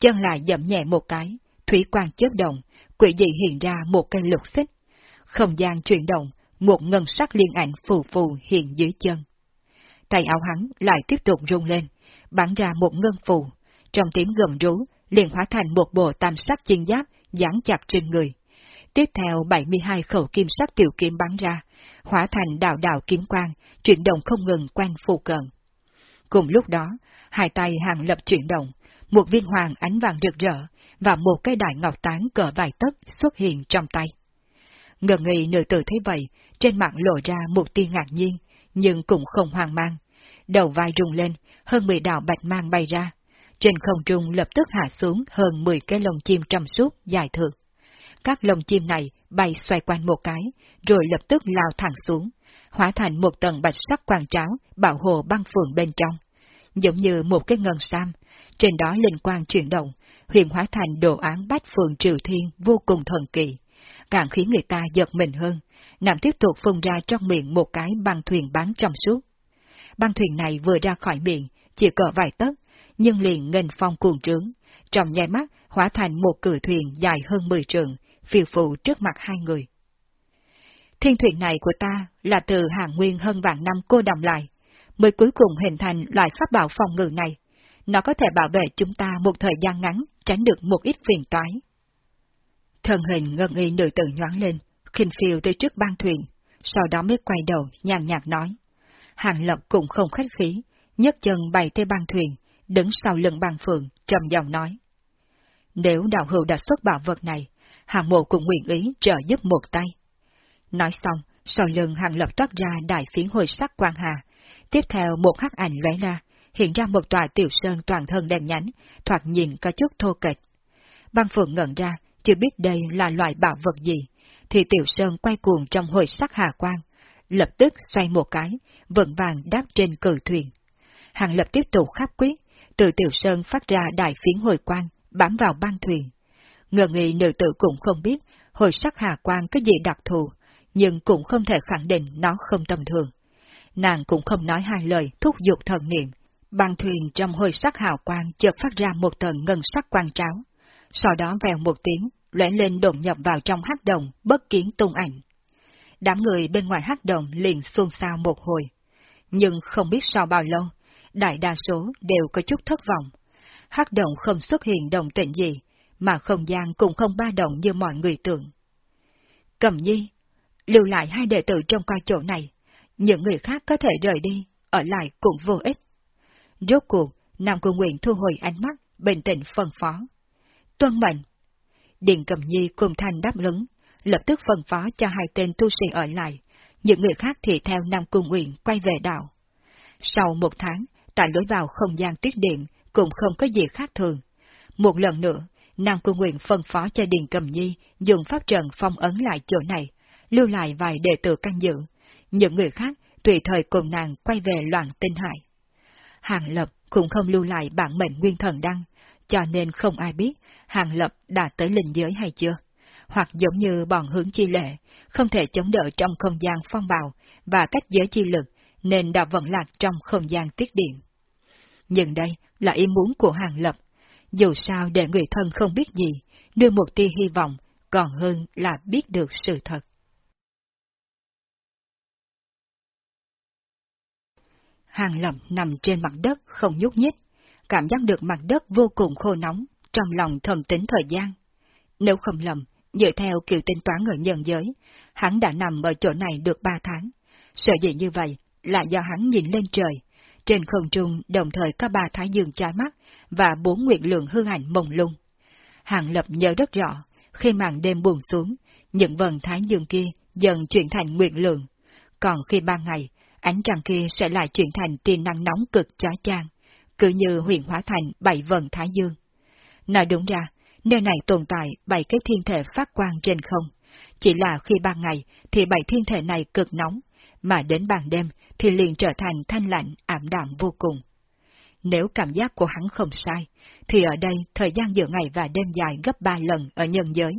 Chân lại dậm nhẹ một cái, thủy quang chớp động, quỷ dị hiện ra một cây lục xích. Không gian chuyển động, một ngân sắc liên ảnh phù phù hiện dưới chân. Tay áo hắn lại tiếp tục rung lên, bắn ra một ngân phù, trong tiếng gầm rú liền hóa thành một bộ tam sắc chiên giáp dán chặt trên người. Tiếp theo 72 khẩu kim sắc tiểu kiếm bắn ra, hóa thành đạo đạo kiếm quang, chuyển động không ngừng quanh phù cận. Cùng lúc đó, hai tay hàng lập chuyển động, một viên hoàng ánh vàng rực rỡ và một cái đại ngọc tán cỡ vài tấc xuất hiện trong tay. Ngờ nghi nữ tử thấy vậy, trên mặt lộ ra một tia ngạc nhiên, nhưng cũng không hoang mang. Đầu vai rung lên, hơn 10 đạo bạch mang bay ra. Trên không trung lập tức hạ xuống hơn 10 cái lồng chim trong suốt dài thượng. Các lồng chim này bay xoay quanh một cái, rồi lập tức lao thẳng xuống, hóa thành một tầng bạch sắc quang tráo bảo hộ băng phượng bên trong. Giống như một cái ngân sam, trên đó linh quang chuyển động, huyền hóa thành đồ án bách phường trừ thiên vô cùng thần kỳ càng khiến người ta giật mình hơn, nàng tiếp tục phun ra trong miệng một cái băng thuyền bán trong suốt. Băng thuyền này vừa ra khỏi miệng, chỉ cỡ vài tấc, nhưng liền nghênh phong cuồng trướng, trong nháy mắt hóa thành một cử thuyền dài hơn 10 trường, phiêu phù trước mặt hai người. Thiên thuyền này của ta là từ hàng nguyên hơn vạn năm cô đồng lại, mới cuối cùng hình thành loại pháp bảo phòng ngự này. Nó có thể bảo vệ chúng ta một thời gian ngắn, tránh được một ít phiền toái. Thân hình ngân y nữ tử nhoáng lên, khinh phiêu tới trước băng thuyền, sau đó mới quay đầu, nhàn nhạt nói. Hàng Lập cũng không khách khí, nhấc chân bày tới băng thuyền, đứng sau lưng băng phượng, trầm giọng nói. Nếu đạo hữu đã xuất bảo vật này, hàng mộ cũng nguyện ý trợ giúp một tay. Nói xong, sau lưng hàng lập toát ra đại phiến hồi sắc quang hà, tiếp theo một khắc ảnh lóe ra, hiện ra một tòa tiểu sơn toàn thân đen nhánh, thoạt nhìn có chút thô kệch. Băng phượng ngẩn ra, chưa biết đây là loại bảo vật gì, thì Tiểu Sơn quay cuồng trong hồi sắc hà quang, lập tức xoay một cái, vững vàng đáp trên cử thuyền. Hàng lập tiếp tục khắp quyết, từ Tiểu Sơn phát ra đại phiến hồi quang, bám vào băng thuyền. Ngờ nghị nữ tử cũng không biết hồi sắc hà quang có gì đặc thù, nhưng cũng không thể khẳng định nó không tầm thường. Nàng cũng không nói hai lời thúc giục thần niệm, băng thuyền trong hồi sắc hào quang chợt phát ra một tầng ngân sắc quang tráo. Sau đó vèo một tiếng, lóe lên đột nhập vào trong hắc đồng, bất kiến tung ảnh. Đám người bên ngoài hắc đồng liền xôn xao một hồi. Nhưng không biết sau bao lâu, đại đa số đều có chút thất vọng. Hắc động không xuất hiện đồng tịnh gì, mà không gian cũng không ba động như mọi người tưởng. Cầm nhi, lưu lại hai đệ tử trong coi chỗ này, những người khác có thể rời đi, ở lại cũng vô ích. Rốt cuộc, Nam Cô Nguyện thu hồi ánh mắt, bình tĩnh phân phó. Tuân mệnh, Điện Cầm Nhi cùng thanh đáp lứng, lập tức phân phó cho hai tên tu sĩ ở lại, những người khác thì theo Nam Cung Nguyện quay về đảo. Sau một tháng, tại lối vào không gian tiết điện cũng không có gì khác thường. Một lần nữa, nàng Cung Nguyện phân phó cho đình Cầm Nhi dùng pháp trận phong ấn lại chỗ này, lưu lại vài đệ tử canh giữ. Những người khác tùy thời cùng nàng quay về loạn tinh hải. Hàng Lập cũng không lưu lại bản mệnh nguyên thần đăng, cho nên không ai biết Hàng Lập đã tới linh giới hay chưa. Hoặc giống như bọn hướng chi lệ, không thể chống đỡ trong không gian phong bào và cách giới chi lực, nên đã vận lạc trong không gian tiết điện. Nhưng đây là ý muốn của Hàng Lập. Dù sao để người thân không biết gì, đưa một tia hy vọng, còn hơn là biết được sự thật. Hàng lầm nằm trên mặt đất không nhúc nhích, cảm giác được mặt đất vô cùng khô nóng, trong lòng thầm tính thời gian. Nếu không lầm, dựa theo kiểu tính toán ở nhân giới, hắn đã nằm ở chỗ này được ba tháng. Sợ gì như vậy là do hắn nhìn lên trời, trên không trung đồng thời có ba thái dương chói mắt và bốn nguyệt lượng hư ảnh mông lung. Hàng lập nhớ rất rõ, khi màn đêm buồn xuống, những vần thái dương kia dần chuyển thành nguyệt lượng, còn khi ban ngày, ánh trăng kia sẽ lại chuyển thành tia năng nóng cực chói chang cứ như huyền hóa thành bảy vần Thái Dương. Nói đúng ra, nơi này tồn tại bảy cái thiên thể phát quang trên không. Chỉ là khi ban ngày thì bảy thiên thể này cực nóng, mà đến ban đêm thì liền trở thành thanh lạnh ảm đạm vô cùng. Nếu cảm giác của hắn không sai, thì ở đây thời gian giữa ngày và đêm dài gấp ba lần ở nhân giới,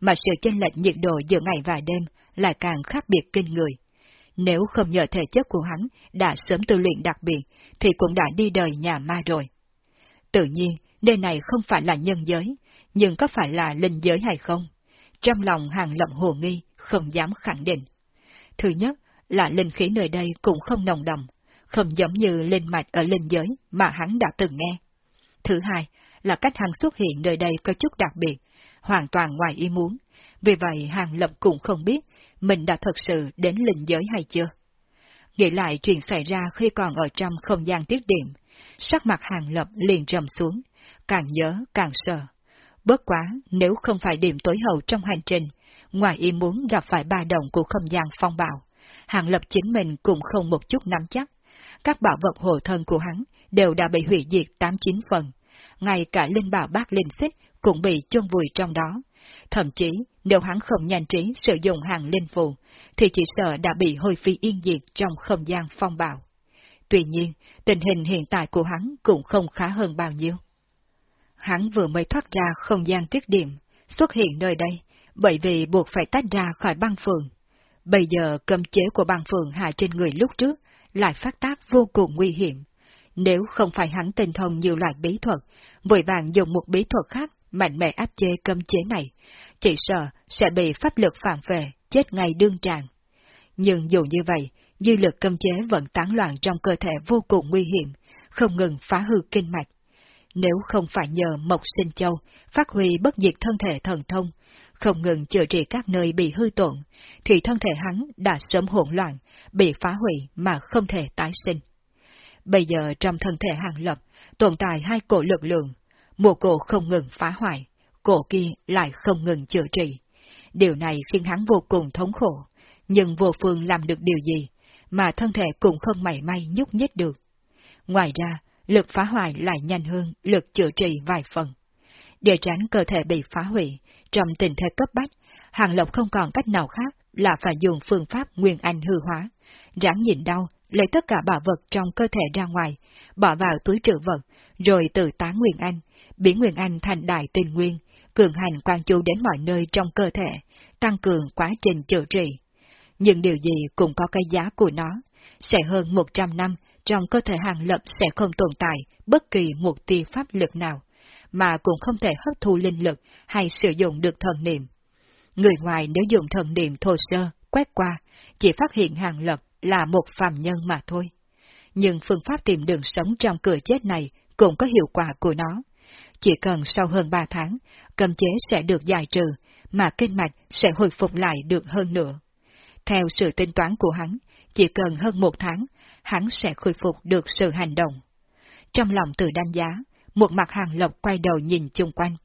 mà sự chênh lệch nhiệt độ giữa ngày và đêm lại càng khác biệt kinh người. Nếu không nhờ thể chất của hắn đã sớm tu luyện đặc biệt, thì cũng đã đi đời nhà ma rồi. Tự nhiên, nơi này không phải là nhân giới, nhưng có phải là linh giới hay không? Trong lòng hàng lộng hồ nghi, không dám khẳng định. Thứ nhất là linh khí nơi đây cũng không nồng đậm, không giống như linh mạch ở linh giới mà hắn đã từng nghe. Thứ hai là cách hắn xuất hiện nơi đây có chút đặc biệt, hoàn toàn ngoài ý muốn, vì vậy Hàng Lập cũng không biết mình đã thật sự đến linh giới hay chưa. Nghĩ lại chuyện xảy ra khi còn ở trong không gian tiết điểm, sắc mặt Hàng Lập liền trầm xuống, càng nhớ càng sợ. Bớt quá, nếu không phải điểm tối hậu trong hành trình, ngoài ý muốn gặp phải ba đồng của không gian phong bạo, Hàng Lập chính mình cũng không một chút nắm chắc. Các bảo vật hộ thân của hắn đều đã bị hủy diệt 89 phần, ngay cả linh bảo bát linh xích cũng bị chôn vùi trong đó. Thậm chí, nếu hắn không nhanh trí sử dụng hàng linh phù, thì chỉ sợ đã bị hôi phi yên diệt trong không gian phong bạo. Tuy nhiên, tình hình hiện tại của hắn cũng không khá hơn bao nhiêu. Hắn vừa mới thoát ra không gian tiết điểm, xuất hiện nơi đây, bởi vì buộc phải tách ra khỏi băng phường. Bây giờ cầm chế của băng phường hạ trên người lúc trước lại phát tác vô cùng nguy hiểm. Nếu không phải hắn tinh thông nhiều loại bí thuật, vội vàng dùng một bí thuật khác mạnh mẽ áp chế cấm chế này, chỉ sợ sẽ bị pháp lực phản về, chết ngay đương tràng. Nhưng dù như vậy, dư lực cấm chế vẫn tán loạn trong cơ thể vô cùng nguy hiểm, không ngừng phá hư kinh mạch. Nếu không phải nhờ Mộc Sinh Châu phát huy bất diệt thân thể thần thông, không ngừng chữa trị các nơi bị hư tổn, thì thân thể hắn đã sớm hỗn loạn, bị phá hủy mà không thể tái sinh. Bây giờ trong thân thể hàng lập, tồn tại hai cổ lực lượng, một cổ không ngừng phá hoại, cổ kia lại không ngừng chữa trị. Điều này khiến hắn vô cùng thống khổ, nhưng vô phương làm được điều gì, mà thân thể cũng không mảy may nhúc nhích được. Ngoài ra, lực phá hoại lại nhanh hơn lực chữa trị vài phần. Để tránh cơ thể bị phá hủy, trong tình thế cấp bách, Hàng Lộc không còn cách nào khác là phải dùng phương pháp Nguyên Anh hư hóa, ráng nhịn đau, lấy tất cả bảo vật trong cơ thể ra ngoài, bỏ vào túi trữ vật, rồi tự tán Nguyên Anh, biến Nguyên Anh thành đại tình nguyên, cường hành quan chú đến mọi nơi trong cơ thể, tăng cường quá trình chữa trị. Nhưng điều gì cũng có cái giá của nó, sẽ hơn 100 năm trong cơ thể hàng lập sẽ không tồn tại bất kỳ một tia pháp lực nào, mà cũng không thể hấp thu linh lực hay sử dụng được thần niệm. Người ngoài nếu dùng thần niệm thô sơ, quét qua, chỉ phát hiện hàng lập là một phàm nhân mà thôi. Nhưng phương pháp tìm đường sống trong cửa chết này cũng có hiệu quả của nó. Chỉ cần sau hơn ba tháng, cầm chế sẽ được giải trừ, mà kinh mạch sẽ hồi phục lại được hơn nữa. Theo sự tính toán của hắn, chỉ cần hơn một tháng, hắn sẽ khôi phục được sự hành động. Trong lòng tự đánh giá, một mặt hàng lộc quay đầu nhìn chung quanh,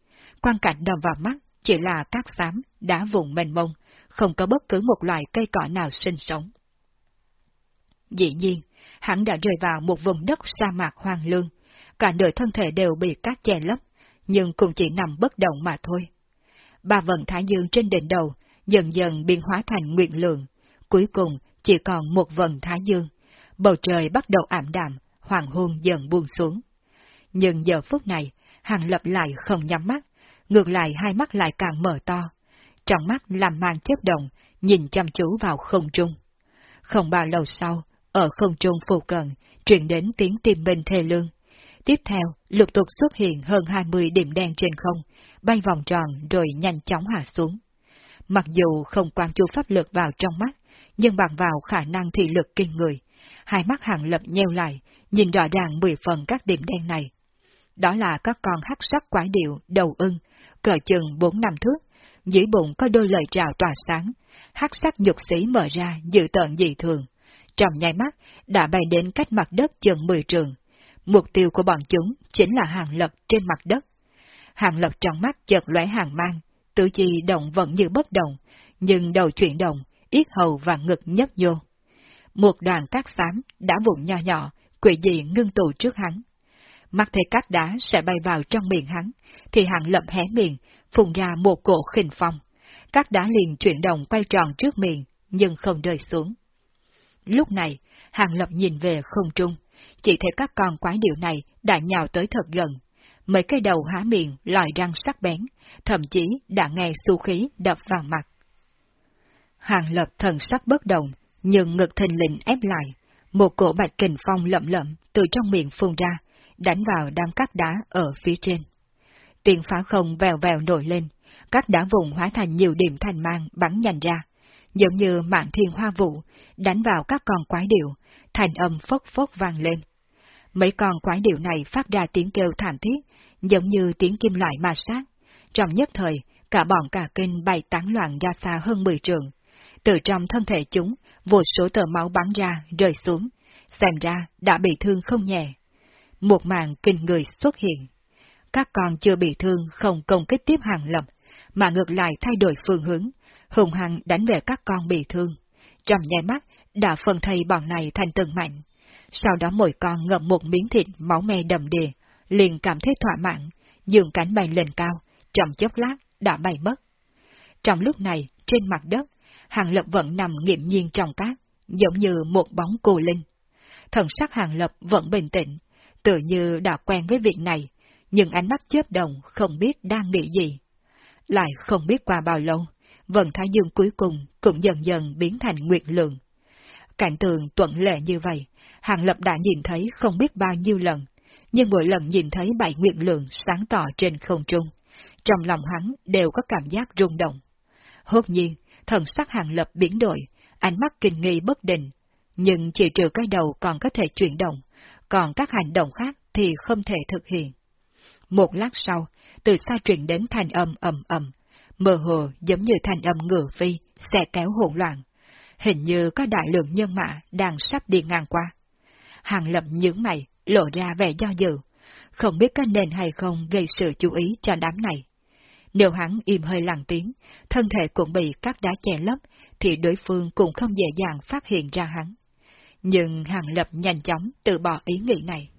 quan cảnh đầm vào mắt chỉ là cát xám, đá vùng mênh mông, không có bất cứ một loài cây cỏ nào sinh sống. Dĩ nhiên, hắn đã rơi vào một vùng đất sa mạc hoang lương, cả nửa thân thể đều bị cát che lấp, nhưng cũng chỉ nằm bất động mà thôi. Ba vận thái dương trên đỉnh đầu dần dần biến hóa thành nguyện lượng, cuối cùng chỉ còn một vần thái dương, bầu trời bắt đầu ảm đạm, hoàng hôn dần buông xuống. Nhưng giờ phút này, hàng lập lại không nhắm mắt, ngược lại hai mắt lại càng mở to. Trong mắt làm mang chớp động, nhìn chăm chú vào không trung. Không bao lâu sau, ở không trung phù cận, truyền đến tiếng tim minh thê lương. Tiếp theo, lục tục xuất hiện hơn 20 điểm đen trên không, bay vòng tròn rồi nhanh chóng hạ xuống. Mặc dù không quan chú pháp lực vào trong mắt, nhưng bằng vào khả năng thị lực kinh người, hai mắt hàng lập nheo lại, nhìn rõ ràng 10 phần các điểm đen này. Đó là các con hắc sắc quái điệu, đầu ưng, cỡ chừng 4 năm thước, dưới bụng có đôi lời trào tỏa sáng, hắc sắc nhục sĩ mở ra dự tợn dị thường. Trong nháy mắt, đã bay đến cách mặt đất chừng 10 trường. Mục tiêu của bọn chúng chính là hàng lập trên mặt đất. Hàng lập trong mắt chợt lóe hàng mang, tự chi động vẫn như bất động, nhưng đầu chuyển động, yết hầu và ngực nhấp nhô. Một đoàn cát xám đã vụn nho nhỏ, quỷ dị ngưng tụ trước hắn. Mắt thấy cát đá sẽ bay vào trong miệng hắn, thì hắn lậm hé miệng, phun ra một cổ khinh phong. cát đá liền chuyển động quay tròn trước miệng, nhưng không rơi xuống. Lúc này, hàng lập nhìn về không trung, chỉ thấy các con quái điệu này đã nhào tới thật gần. Mấy cái đầu há miệng, lòi răng sắc bén, thậm chí đã nghe xu khí đập vào mặt. Hàng lập thần sắc bất động, nhưng ngực thình lình ép lại. Một cổ bạch kình phong lậm lậm từ trong miệng phun ra, đánh vào đám cát đá ở phía trên. Tiếng phá không vèo vèo nổi lên, các đá vùng hóa thành nhiều điểm thành mang bắn nhanh ra. giống như mạng thiên hoa vụ, đánh vào các con quái điệu, thành âm phốc phốc vang lên. Mấy con quái điệu này phát ra tiếng kêu thảm thiết, giống như tiếng kim loại ma sát. Trong nhất thời, cả bọn cả kinh bay tán loạn ra xa hơn 10 trường. Từ trong thân thể chúng, vô số tờ máu bắn ra, rơi xuống. Xem ra đã bị thương không nhẹ. Một màn kinh người xuất hiện. Các con chưa bị thương không công kích tiếp hàng lập, mà ngược lại thay đổi phương hướng, hùng hăng đánh về các con bị thương. Trong nháy mắt, đã phân thây bọn này thành từng mạnh. Sau đó mỗi con ngậm một miếng thịt máu me đầm đìa, liền cảm thấy thỏa mãn, dường cánh bay lên cao, trong chốc lát đã bay mất. Trong lúc này, trên mặt đất, Hàng Lập vẫn nằm nghiệm nhiên trong cát, giống như một bóng cô linh. Thần sắc Hàng Lập vẫn bình tĩnh, tự như đã quen với việc này, nhưng ánh mắt chớp đồng không biết đang nghĩ gì. Lại không biết qua bao lâu, vận thái dương cuối cùng cũng dần dần biến thành nguyệt lượng. Cảnh tường tuận lệ như vậy, Hàng Lập đã nhìn thấy không biết bao nhiêu lần, nhưng mỗi lần nhìn thấy bảy nguyệt lượng sáng tỏ trên không trung, trong lòng hắn đều có cảm giác rung động. Hốt nhiên, thần sắc Hàng Lập biến đổi, ánh mắt kinh nghi bất định, nhưng chỉ trừ cái đầu còn có thể chuyển động, còn các hành động khác thì không thể thực hiện. Một lát sau, từ xa truyền đến thanh âm ầm ầm, mơ hồ giống như thanh âm ngựa phi, xe kéo hỗn loạn. Hình như có đại lượng nhân mã đang sắp đi ngang qua. Hàng lập nhướng mày, lộ ra vẻ do dự, không biết có nên hay không gây sự chú ý cho đám này. Nếu hắn im hơi lặng tiếng, thân thể cũng bị các đá che lấp, thì đối phương cũng không dễ dàng phát hiện ra hắn. Nhưng Hàng Lập nhanh chóng từ bỏ ý nghĩ này.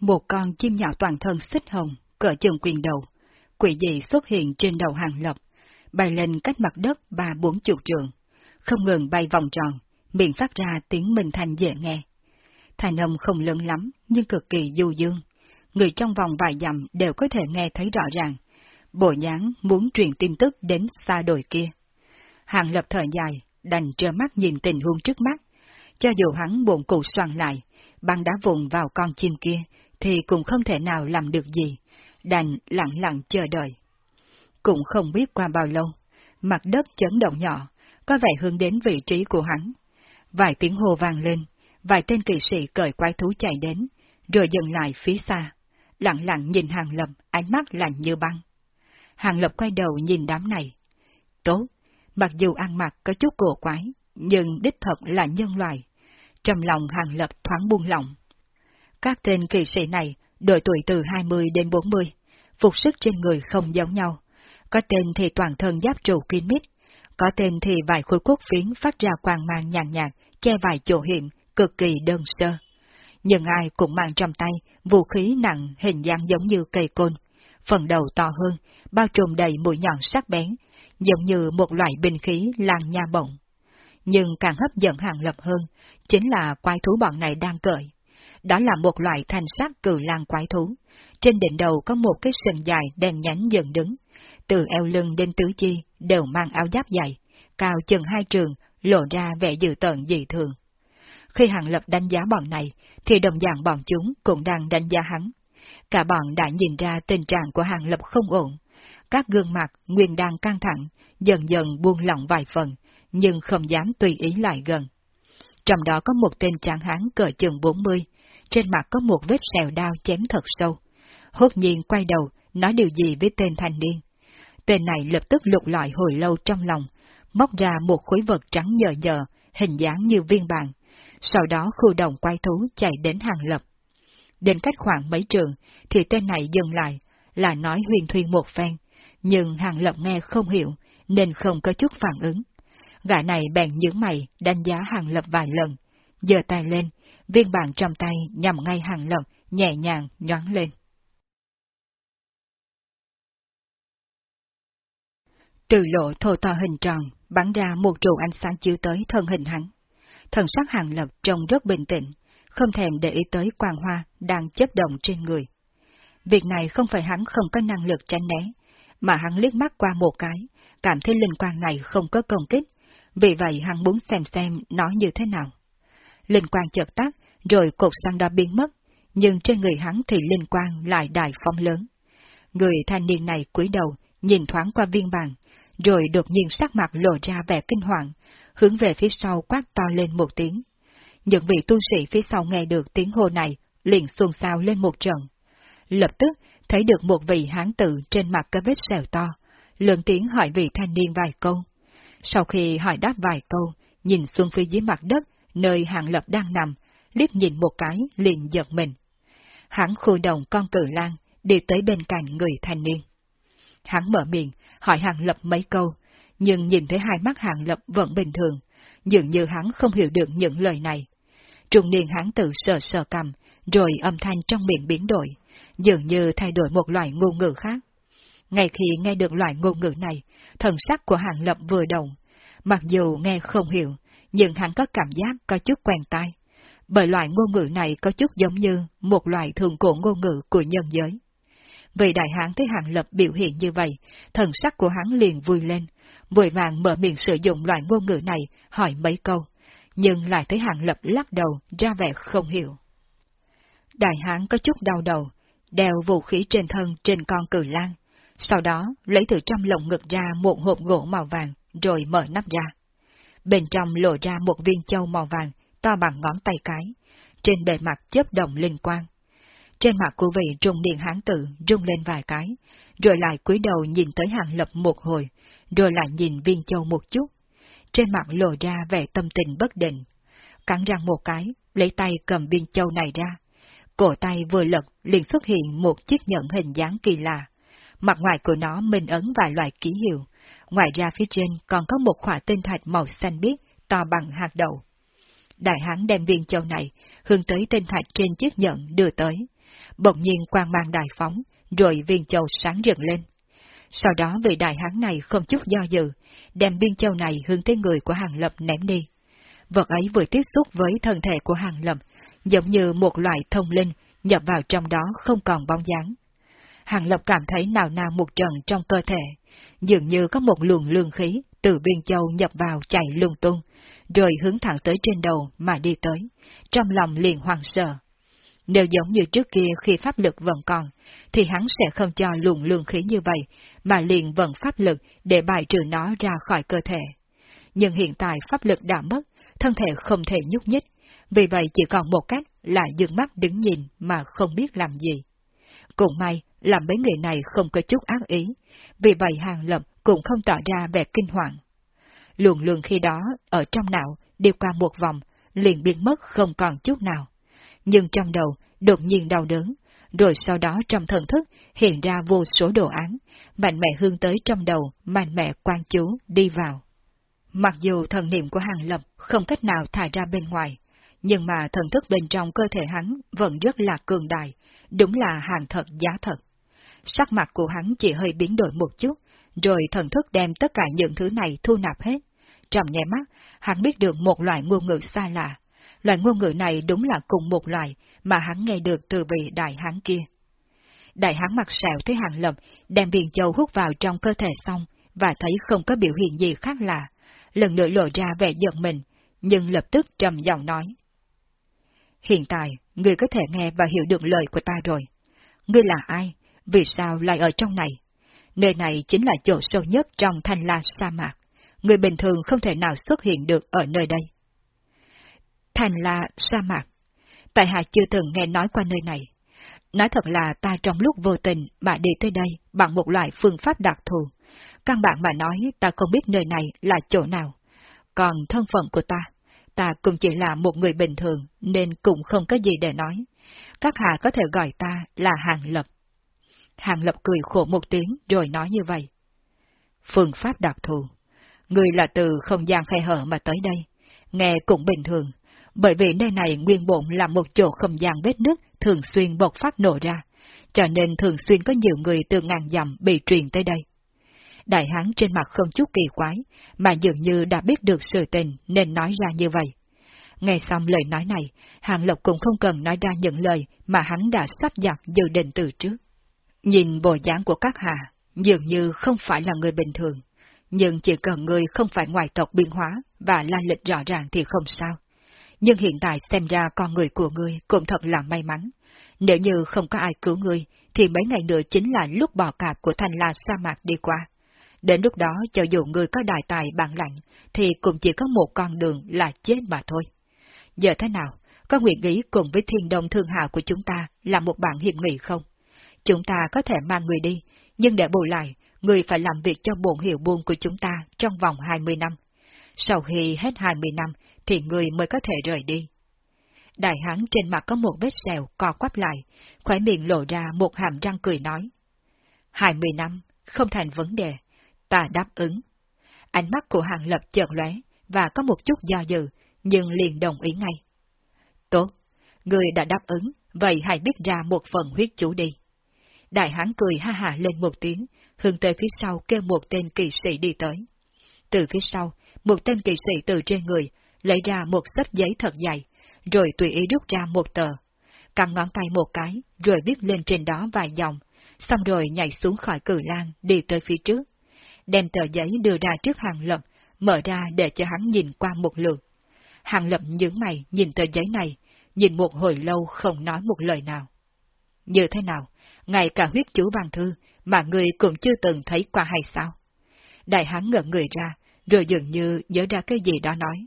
Một con chim nhỏ toàn thân xích hồng, cỡ trường quyền đầu, quỷ dị xuất hiện trên đầu Hàng Lập, bay lên cách mặt đất ba bốn chục trường, không ngừng bay vòng tròn, miệng phát ra tiếng minh thanh dễ nghe. Thành âm không lớn lắm, nhưng cực kỳ du dương. Người trong vòng vài dặm đều có thể nghe thấy rõ ràng. Bộ nhán muốn truyền tin tức đến xa đồi kia. Hàng lập thời dài, đành trơ mắt nhìn tình huống trước mắt. Cho dù hắn buồn cụ soàn lại, băng đá vùng vào con chim kia, thì cũng không thể nào làm được gì, đành lặng lặng chờ đợi. Cũng không biết qua bao lâu, mặt đất chấn động nhỏ, có vẻ hướng đến vị trí của hắn. Vài tiếng hồ vang lên, vài tên kỵ sĩ cởi quái thú chạy đến, rồi dừng lại phía xa, lặng lặng nhìn hàng lập, ánh mắt lạnh như băng. Hàng lập quay đầu nhìn đám này. Tốt, mặc dù ăn mặc có chút cổ quái, nhưng đích thật là nhân loại. Trong lòng hàng lập thoáng buông lỏng. Các tên kỳ sĩ này, độ tuổi từ 20 đến 40, phục sức trên người không giống nhau. Có tên thì toàn thân giáp trụ kín mít, có tên thì vài khối cốt phiến phát ra quang mang nhàn nhạt, che vài chỗ hiểm, cực kỳ đơn sơ. Nhưng ai cũng mang trong tay vũ khí nặng hình dáng giống như cây côn, phần đầu to hơn, bao trùm đầy mũi nhọn sắc bén, giống như một loại binh khí làng nha bổng. Nhưng càng hấp dẫn hàng lập hơn, chính là quái thú bọn này đang cởi. Đó là một loại thanh sắc cử lang quái thú. Trên đỉnh đầu có một cái sừng dài đen nhánh dần đứng. Từ eo lưng đến tứ chi đều mang áo giáp dày, cao chừng hai trường, lộ ra vẻ dự tợn dị thường. Khi Hàng Lập đánh giá bọn này, thì đồng dạng bọn chúng cũng đang đánh giá hắn. Cả bọn đã nhìn ra tình trạng của Hàng Lập không ổn. Các gương mặt nguyên đang căng thẳng, dần dần buông lỏng vài phần, nhưng không dám tùy ý lại gần. Trong đó có một tên tráng hán cỡ chừng 40, trên mặt có một vết sẹo đao chém thật sâu. Hốt nhiên quay đầu, nói điều gì với tên thanh niên. Tên này lập tức lục lọi hồi lâu trong lòng, móc ra một khối vật trắng nhờ nhờ, hình dáng như viên bàn. Sau đó khu đồng quay thú chạy đến hàng lập. Đến cách khoảng mấy trường, thì tên này dừng lại, là nói huyền thuyên một phen, nhưng hàng lập nghe không hiểu, nên không có chút phản ứng. Gã này bèn nhướng mày, đánh giá hàng lập vài lần, giơ tay lên, viên bàn trong tay nhằm ngay hàng lập, nhẹ nhàng nhoáng lên. Từ lộ thô to hình tròn, bắn ra một trụ ánh sáng chiếu tới thân hình hắn. Thần sắc hàng lập trông rất bình tĩnh, không thèm để ý tới quang hoa đang chấp động trên người. Việc này không phải hắn không có năng lực tránh né, mà hắn liếc mắt qua một cái, cảm thấy linh quang này không có công kích, vì vậy hắn muốn xem xem nó như thế nào. Linh quang chợt tắt, rồi cột xăng đó biến mất, nhưng trên người hắn thì linh quang lại đại phong lớn. Người thanh niên này cúi đầu, nhìn thoáng qua viên bàn, rồi đột nhiên sắc mặt lộ ra vẻ kinh hoàng, hướng về phía sau quát to lên một tiếng. Những vị tu sĩ phía sau nghe được tiếng hô này, liền xuôn xao lên một trận. Lập tức, thấy được một vị hán tử trên mặt có vết sẹo to, lớn tiếng hỏi vị thanh niên vài câu. Sau khi hỏi đáp vài câu, nhìn xuống phía dưới mặt đất, nơi hàng lập đang nằm, liếc nhìn một cái, liền giật mình. Hắn khu đồng con cử lang, đi tới bên cạnh người thanh niên. Hắn mở miệng, hỏi hàng lập mấy câu, nhưng nhìn thấy hai mắt hàng lập vẫn bình thường, dường như hắn không hiểu được những lời này. Trung niên hắn tự sờ sờ cầm, rồi âm thanh trong miệng biến đổi, dường như thay đổi một loại ngôn ngữ khác. Ngay khi nghe được loại ngôn ngữ này, thần sắc của hàng lập vừa động. Mặc dù nghe không hiểu, nhưng hắn có cảm giác có chút quen tai. Bởi loại ngôn ngữ này có chút giống như một loại thường cổ ngôn ngữ của nhân giới. Vì đại hán thấy hàng lập biểu hiện như vậy, thần sắc của hắn liền vui lên, vội vàng mở miệng sử dụng loại ngôn ngữ này hỏi mấy câu, nhưng lại thấy hàng lập lắc đầu ra vẻ không hiểu. Đại hán có chút đau đầu, đeo vũ khí trên thân trên con cử lang, sau đó lấy từ trong lồng ngực ra một hộp gỗ màu vàng, rồi mở nắp ra. Bên trong lộ ra một viên châu màu vàng, to bằng ngón tay cái, trên bề mặt chớp động linh quang. Trên mặt của vị trung niên hán tử rung lên vài cái, rồi lại cúi đầu nhìn tới hàng lập một hồi, rồi lại nhìn viên châu một chút. Trên mặt lộ ra vẻ tâm tình bất định. Cắn răng một cái, lấy tay cầm viên châu này ra. Cổ tay vừa lật liền xuất hiện một chiếc nhẫn hình dáng kỳ lạ. Mặt ngoài của nó minh ấn vài loại ký hiệu. Ngoài ra phía trên còn có một khỏa tinh thạch màu xanh biếc, to bằng hạt đậu. Đại hán đem viên châu này hướng tới tinh thạch trên chiếc nhẫn đưa tới. Bỗng nhiên quang mang đại phóng, rồi viên châu sáng rừng lên. Sau đó vị đại hán này không chút do dự, đem viên châu này hướng tới người của hàng lập ném đi. Vật ấy vừa tiếp xúc với thân thể của hàng lập, giống như một loại thông linh, nhập vào trong đó không còn bóng dáng. Hàng lập cảm thấy nào nào một trận trong cơ thể, dường như có một luồng lương khí từ biên châu nhập vào chạy lung tung, rồi hướng thẳng tới trên đầu mà đi tới, trong lòng liền hoang sợ. Nếu giống như trước kia khi pháp lực vẫn còn, thì hắn sẽ không cho luồng lương khí như vậy, mà liền vận pháp lực để bài trừ nó ra khỏi cơ thể. Nhưng hiện tại pháp lực đã mất, thân thể không thể nhúc nhích, vì vậy chỉ còn một cách là dừng mắt đứng nhìn mà không biết làm gì. Cũng may, làm mấy người này không có chút ác ý, vì vậy hàng lập cũng không tỏ ra vẻ kinh hoàng. Luồn luồn khi đó, ở trong não, đi qua một vòng, liền biến mất không còn chút nào. Nhưng trong đầu, đột nhiên đau đớn, rồi sau đó trong thần thức hiện ra vô số đồ án, mạnh mẽ hướng tới trong đầu, mạnh mẽ quan chú, đi vào. Mặc dù thần niệm của hàng lập không cách nào thải ra bên ngoài, nhưng mà thần thức bên trong cơ thể hắn vẫn rất là cường đại, đúng là hàng thật giá thật. Sắc mặt của hắn chỉ hơi biến đổi một chút, rồi thần thức đem tất cả những thứ này thu nạp hết. Trong nhẹ mắt, hắn biết được một loại ngôn ngữ xa lạ. Loại ngôn ngữ này đúng là cùng một loại mà hắn nghe được từ vị đại hán kia. Đại hán mặt sẹo thấy hàng lập, đem biển châu hút vào trong cơ thể xong, và thấy không có biểu hiện gì khác lạ. Lần nữa lộ ra vẻ giận mình, nhưng lập tức trầm giọng nói. Hiện tại, ngươi có thể nghe và hiểu được lời của ta rồi. Ngươi là ai? Vì sao lại ở trong này? Nơi này chính là chỗ sâu nhất trong thanh la sa mạc. Người bình thường không thể nào xuất hiện được ở nơi đây. Thanh la sa mạc. Tại hạ chưa từng nghe nói qua nơi này. Nói thật là ta trong lúc vô tình mà đi tới đây bằng một loại phương pháp đặc thù. Căn bản mà nói ta không biết nơi này là chỗ nào. Còn thân phận của ta, ta cũng chỉ là một người bình thường nên cũng không có gì để nói. Các hạ có thể gọi ta là Hàng Lập. Hàng Lập cười khổ một tiếng rồi nói như vậy. Phương pháp đặc thù. Người là từ không gian khe hở mà tới đây. Nghe cũng bình thường, bởi vì nơi này nguyên bộn là một chỗ không gian vết nước thường xuyên bộc phát nổ ra, cho nên thường xuyên có nhiều người từ ngàn dặm bị truyền tới đây. Đại hán trên mặt không chút kỳ quái, mà dường như đã biết được sự tình nên nói ra như vậy. Nghe xong lời nói này, Hàng Lộc cũng không cần nói ra những lời mà hắn đã sắp giặt dự định từ trước. Nhìn bộ dáng của các hạ, dường như không phải là người bình thường, nhưng chỉ cần người không phải ngoại tộc biên hóa và lan lịch rõ ràng thì không sao. Nhưng hiện tại xem ra con người của ngươi cũng thật là may mắn. Nếu như không có ai cứu ngươi, thì mấy ngày nữa chính là lúc bò cạp của thanh la sa mạc đi qua. Đến lúc đó cho dù người có đại tài bản lạnh thì cũng chỉ có một con đường là chết mà thôi. Giờ thế nào, có nguyện ý cùng với thiên đông thương hào của chúng ta là một bạn hiệp nghị không? Chúng ta có thể mang người đi, nhưng để bù lại, người phải làm việc cho bổn hiệu buôn của chúng ta trong vòng 20 năm. Sau khi hết 20 năm, thì người mới có thể rời đi. Đại hán trên mặt có một vết sẹo co quắp lại, khỏe miệng lộ ra một hàm răng cười nói. 20 năm, không thành vấn đề, ta đáp ứng. Ánh mắt của hàng lập chợt lóe và có một chút do dự, nhưng liền đồng ý ngay. Tốt, người đã đáp ứng, vậy hãy biết ra một phần huyết chủ đi. Đại hán cười ha hà lên một tiếng, hướng tới phía sau kêu một tên kỳ sĩ đi tới. Từ phía sau, một tên kỳ sĩ từ trên người, lấy ra một sấp giấy thật dày, rồi tùy ý rút ra một tờ. Cầm ngón tay một cái, rồi viết lên trên đó vài dòng, xong rồi nhảy xuống khỏi cử lan, đi tới phía trước. Đem tờ giấy đưa ra trước hàng lập, mở ra để cho hắn nhìn qua một lượt. Hàng lập nhướng mày nhìn tờ giấy này, nhìn một hồi lâu không nói một lời nào. Như thế nào, ngay cả huyết chú văn thư mà người cũng chưa từng thấy qua hay sao? Đại hán ngẩn người ra, rồi dường như nhớ ra cái gì đó nói.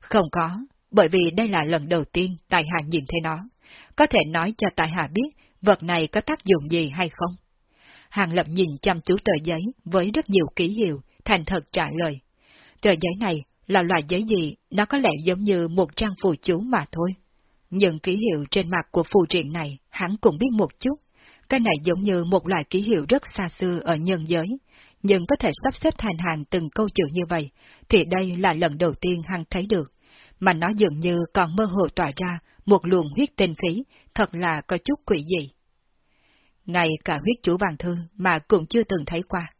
Không có, bởi vì đây là lần đầu tiên Tài Hà nhìn thấy nó. Có thể nói cho Tài Hà biết vật này có tác dụng gì hay không? Hàng Lập nhìn chăm chú tờ giấy với rất nhiều ký hiệu, thành thật trả lời. Tờ giấy này là loại giấy gì, nó có lẽ giống như một trang phù chú mà thôi. Những ký hiệu trên mặt của phù triện này, hắn cũng biết một chút. Cái này giống như một loại ký hiệu rất xa xưa ở nhân giới, nhưng có thể sắp xếp thành hàng từng câu chữ như vậy, thì đây là lần đầu tiên hắn thấy được. Mà nó dường như còn mơ hồ tỏa ra một luồng huyết tinh khí, thật là có chút quỷ dị. Ngay cả huyết chủ vàng thư mà cũng chưa từng thấy qua.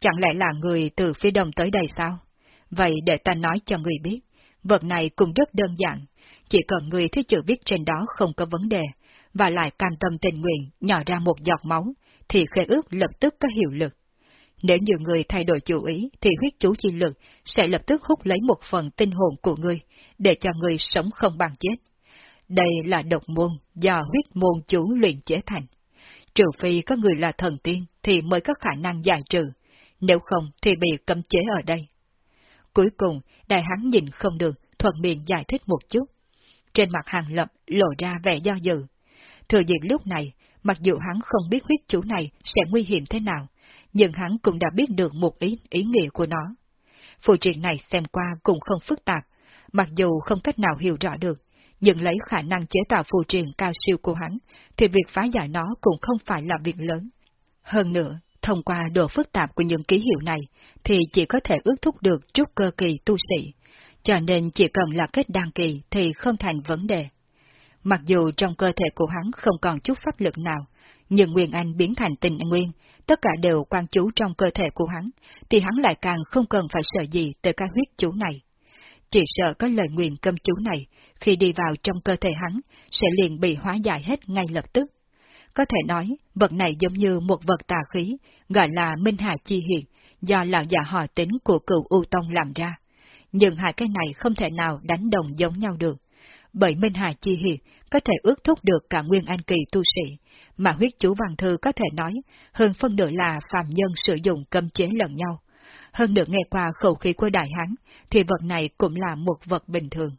Chẳng lẽ là người từ phía đông tới đây sao? Vậy để ta nói cho người biết, vật này cũng rất đơn giản, chỉ cần người thấy chữ viết trên đó không có vấn đề, và lại cam tâm tình nguyện nhỏ ra một giọt máu, thì khế ước lập tức có hiệu lực. Nếu như người thay đổi chủ ý thì huyết chú chi lực sẽ lập tức hút lấy một phần tinh hồn của người, để cho người sống không bằng chết. Đây là độc môn do huyết môn chú luyện chế thành. Trừ phi có người là thần tiên thì mới có khả năng giải trừ, nếu không thì bị cấm chế ở đây. Cuối cùng, đại hán nhìn không được, thuận miệng giải thích một chút. Trên mặt hàng lập lộ ra vẻ do dự. Thừa dịp lúc này, mặc dù hắn không biết huyết chú này sẽ nguy hiểm thế nào, nhưng hắn cũng đã biết được một ý, ý nghĩa của nó. Phụ triện này xem qua cũng không phức tạp, mặc dù không cách nào hiểu rõ được, nhưng lấy khả năng chế tạo phù truyền cao siêu của hắn, thì việc phá giải nó cũng không phải là việc lớn. Hơn nữa, thông qua độ phức tạp của những ký hiệu này, thì chỉ có thể ước thúc được trúc cơ kỳ tu sĩ, cho nên chỉ cần là kết đăng kỳ thì không thành vấn đề. Mặc dù trong cơ thể của hắn không còn chút pháp lực nào, nhưng Nguyên Anh biến thành tình nguyên, tất cả đều quan chú trong cơ thể của hắn, thì hắn lại càng không cần phải sợ gì từ cái huyết chú này. Chỉ sợ có lời nguyện cấm chú này, khi đi vào trong cơ thể hắn, sẽ liền bị hóa giải hết ngay lập tức. Có thể nói, vật này giống như một vật tà khí, gọi là Minh Hà Chi Hiền, do lão già họ tính của cựu U Tông làm ra. Nhưng hai cái này không thể nào đánh đồng giống nhau được. Bởi Minh Hà Chi Hiền có thể ước thúc được cả Nguyên Anh Kỳ tu sĩ, mà huyết chú văn thư có thể nói, hơn phân nửa là phàm nhân sử dụng cấm chế lẫn nhau. Hơn được nghe qua khẩu khí của đại hán, thì vật này cũng là một vật bình thường.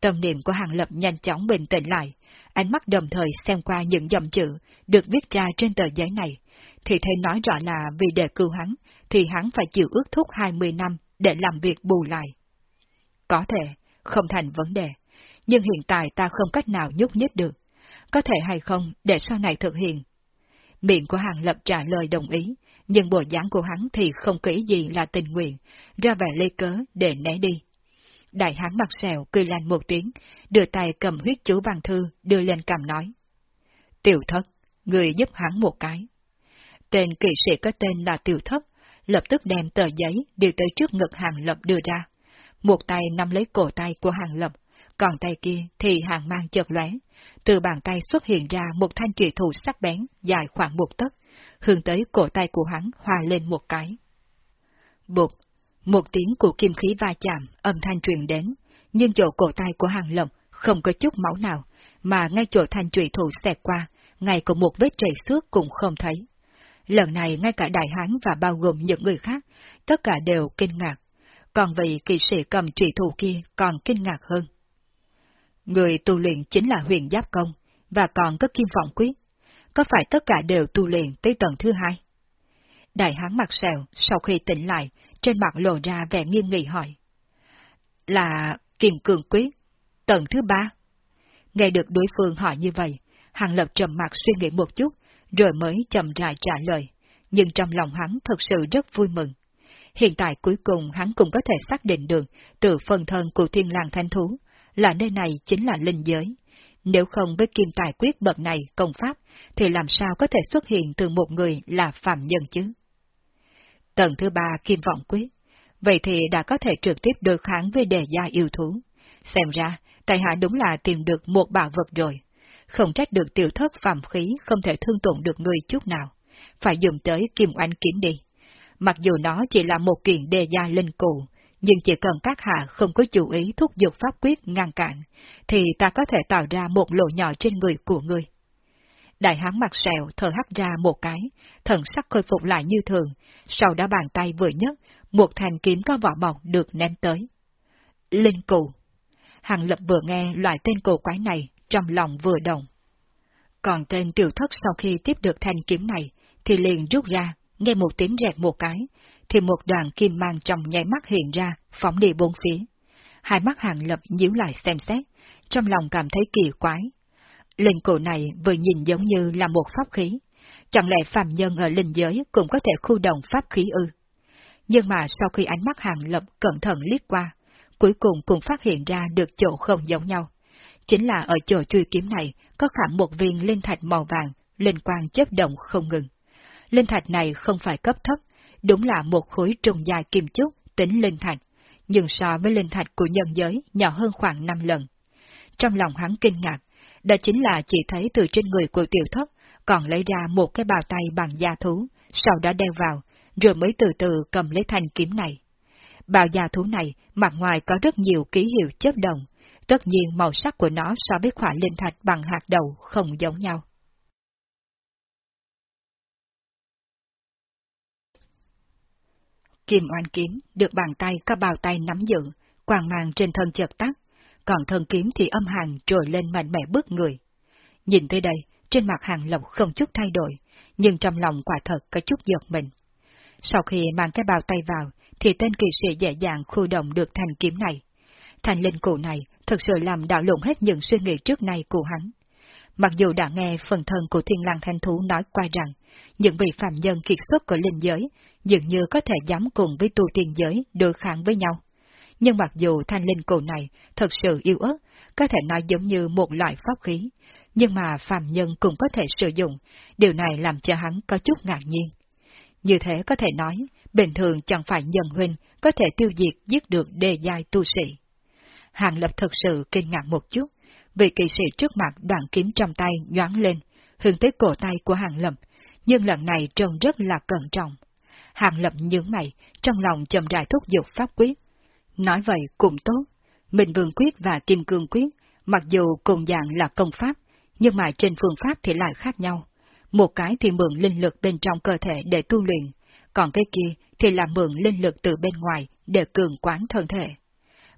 Tâm niệm của Hàng Lập nhanh chóng bình tĩnh lại, ánh mắt đồng thời xem qua những dòng chữ được viết ra trên tờ giấy này, thì thấy nói rõ là vì để cứu hắn, thì hắn phải chịu ước thúc 20 năm để làm việc bù lại. Có thể, không thành vấn đề, nhưng hiện tại ta không cách nào nhúc nhích được. Có thể hay không để sau này thực hiện? Miệng của Hàng Lập trả lời đồng ý, nhưng bộ dáng của hắn thì không kỹ gì là tình nguyện, ra vẻ lê cớ để né đi. Đại hán mặt sẹo cười lành một tiếng, đưa tay cầm huyết chú văn thư đưa lên cầm nói. Tiểu thất, người giúp hắn một cái. Tên kỵ sĩ có tên là Tiểu thất, lập tức đem tờ giấy đưa tới trước ngực hàng lập đưa ra. Một tay nắm lấy cổ tay của hàng lập, còn tay kia thì hàng mang chợt lóe. Từ bàn tay xuất hiện ra một thanh trụy thủ sắc bén dài khoảng một tấc, hướng tới cổ tay của hắn hòa lên một cái. Bụt, một tiếng của kim khí va chạm, âm thanh truyền đến, nhưng chỗ cổ tay của hàng lộng không có chút máu nào, mà ngay chỗ thanh trụy thủ xẹt qua, ngay có một vết chảy xước cũng không thấy. Lần này ngay cả đại hán và bao gồm những người khác, tất cả đều kinh ngạc. Còn vị kỳ sĩ cầm trụy thủ kia còn kinh ngạc hơn. Người tu luyện chính là huyền giáp công, và còn có kim vọng quyết. Có phải tất cả đều tu luyện tới tầng thứ hai? Đại hán mặt sẹo, sau khi tỉnh lại, trên mặt lộ ra vẻ nghiêm nghị hỏi. Là kim cường quyết, tầng thứ ba. Nghe được đối phương hỏi như vậy, Hàng Lập trầm mặt suy nghĩ một chút, rồi mới chậm rãi trả lời, nhưng trong lòng hắn thật sự rất vui mừng. Hiện tại cuối cùng hắn cũng có thể xác định được từ phần thân của thiên lang thanh thú, là nơi này chính là linh giới. Nếu không với kim tài quyết bậc này công pháp, thì làm sao có thể xuất hiện từ một người là phạm nhân chứ? Tầng thứ ba kim vọng quyết, vậy thì đã có thể trực tiếp đối kháng với đề gia yêu thú. Xem ra, tại hạ đúng là tìm được một bảo vật rồi không trách được tiểu thất phạm khí không thể thương tổn được người chút nào, phải dùng tới kim oanh kiếm đi. Mặc dù nó chỉ là một kiện đề gia linh cụ, nhưng chỉ cần các hạ không có chủ ý thúc giục pháp quyết ngăn cản, thì ta có thể tạo ra một lỗ nhỏ trên người của ngươi. Đại hán mặt sẹo thở hắt ra một cái, thần sắc khôi phục lại như thường, sau đó bàn tay vừa nhấc, một thanh kiếm có vỏ mỏng được ném tới. Linh cụ Hàng lập vừa nghe loại tên cổ quái này, trong lòng vừa động. Còn tên tiểu thất sau khi tiếp được thanh kiếm này, thì liền rút ra, nghe một tiếng rẹt một cái, thì một đoàn kim mang trong nháy mắt hiện ra, phóng đi bốn phía. Hai mắt hàng lập nhíu lại xem xét, trong lòng cảm thấy kỳ quái. Linh cụ này vừa nhìn giống như là một pháp khí, chẳng lẽ phàm nhân ở linh giới cũng có thể khu động pháp khí ư? Nhưng mà sau khi ánh mắt hàng lập cẩn thận liếc qua, cuối cùng cũng phát hiện ra được chỗ không giống nhau chính là ở chỗ truy kiếm này có khảm một viên linh thạch màu vàng, linh quang chớp động không ngừng. Linh thạch này không phải cấp thấp, đúng là một khối trùng dài kim chúc tính linh thạch, nhưng so với linh thạch của nhân giới nhỏ hơn khoảng 5 lần. Trong lòng hắn kinh ngạc, đó chính là chỉ thấy từ trên người của tiểu thất còn lấy ra một cái bào tay bằng da thú, sau đó đeo vào, rồi mới từ từ cầm lấy thanh kiếm này. Bào da thú này mặt ngoài có rất nhiều ký hiệu chớp đồng, Tất nhiên màu sắc của nó so với khỏa linh thạch bằng hạt đầu không giống nhau. Kim oan kiếm được bàn tay có bào tay nắm giữ, quàng mang trên thân chợt tắt, còn thân kiếm thì âm hàng trồi lên mạnh mẽ bước người. Nhìn tới đây, trên mặt hàng lộc không chút thay đổi, nhưng trong lòng quả thật có chút giật mình. Sau khi mang cái bào tay vào, thì tên kỳ sĩ dễ dàng khu động được thành kiếm này. Thành linh cụ này thật sự làm đảo lộn hết những suy nghĩ trước nay của hắn. Mặc dù đã nghe phần thân của thiên lang thanh thú nói qua rằng, những vị phạm nhân kiệt xuất của linh giới dường như có thể dám cùng với tu tiên giới đối kháng với nhau. Nhưng mặc dù thanh linh cổ này thật sự yêu ớt, có thể nói giống như một loại pháp khí, nhưng mà phạm nhân cũng có thể sử dụng, điều này làm cho hắn có chút ngạc nhiên. Như thế có thể nói, bình thường chẳng phải nhân huynh có thể tiêu diệt giết được đề giai tu sĩ. Hàng Lập thật sự kinh ngạc một chút, vị kỳ sĩ trước mặt đoạn kiếm trong tay nhoáng lên, hướng tới cổ tay của Hàng Lập, nhưng lần này trông rất là cẩn trọng. Hàng Lập nhướng mày, trong lòng chậm rãi thúc giục pháp quyết. Nói vậy cũng tốt, Minh Vương Quyết và Kim Cương Quyết, mặc dù cùng dạng là công pháp, nhưng mà trên phương pháp thì lại khác nhau. Một cái thì mượn linh lực bên trong cơ thể để tu luyện, còn cái kia thì là mượn linh lực từ bên ngoài để cường quán thân thể.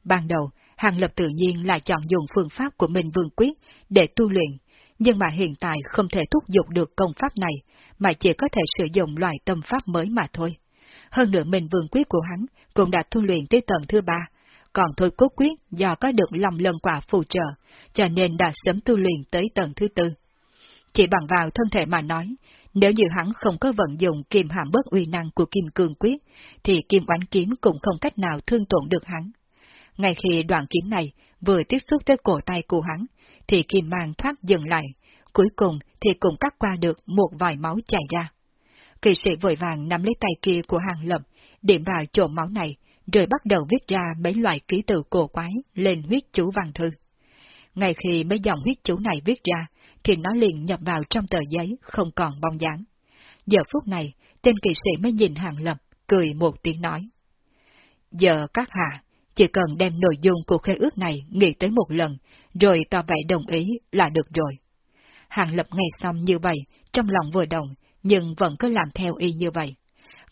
Ban đầu, Hàng Lập tự nhiên lại chọn dùng phương pháp của mình vương quyết để tu luyện, nhưng mà hiện tại không thể thúc giục được công pháp này, mà chỉ có thể sử dụng loại tâm pháp mới mà thôi. Hơn nữa mình vương quyết của hắn cũng đã tu luyện tới tầng thứ ba, còn thôi cốt quyết do có được lòng lần quả phù trợ, cho nên đã sớm tu luyện tới tầng thứ tư. Chỉ bằng vào thân thể mà nói, nếu như hắn không có vận dụng kiềm hàm bớt uy năng của kim cương quyết, thì kim oánh kiếm cũng không cách nào thương tổn được hắn. Ngay khi đoạn kiếm này vừa tiếp xúc tới cổ tay của hắn, thì kim mang thoát dừng lại, cuối cùng thì cũng cắt qua được một vài máu chảy ra. Kỳ sĩ vội vàng nắm lấy tay kia của hàng lập, điểm vào chỗ máu này, rồi bắt đầu viết ra mấy loại ký tự cổ quái lên huyết chú văn thư. Ngay khi mấy dòng huyết chú này viết ra, thì nó liền nhập vào trong tờ giấy, không còn bong dáng. Giờ phút này, tên kỳ sĩ mới nhìn hàng lập, cười một tiếng nói. Giờ các hạ, chỉ cần đem nội dung của khế ước này nghĩ tới một lần, rồi tỏ vẻ đồng ý là được rồi. Hàng lập nghe xong như vậy, trong lòng vừa động, nhưng vẫn cứ làm theo y như vậy.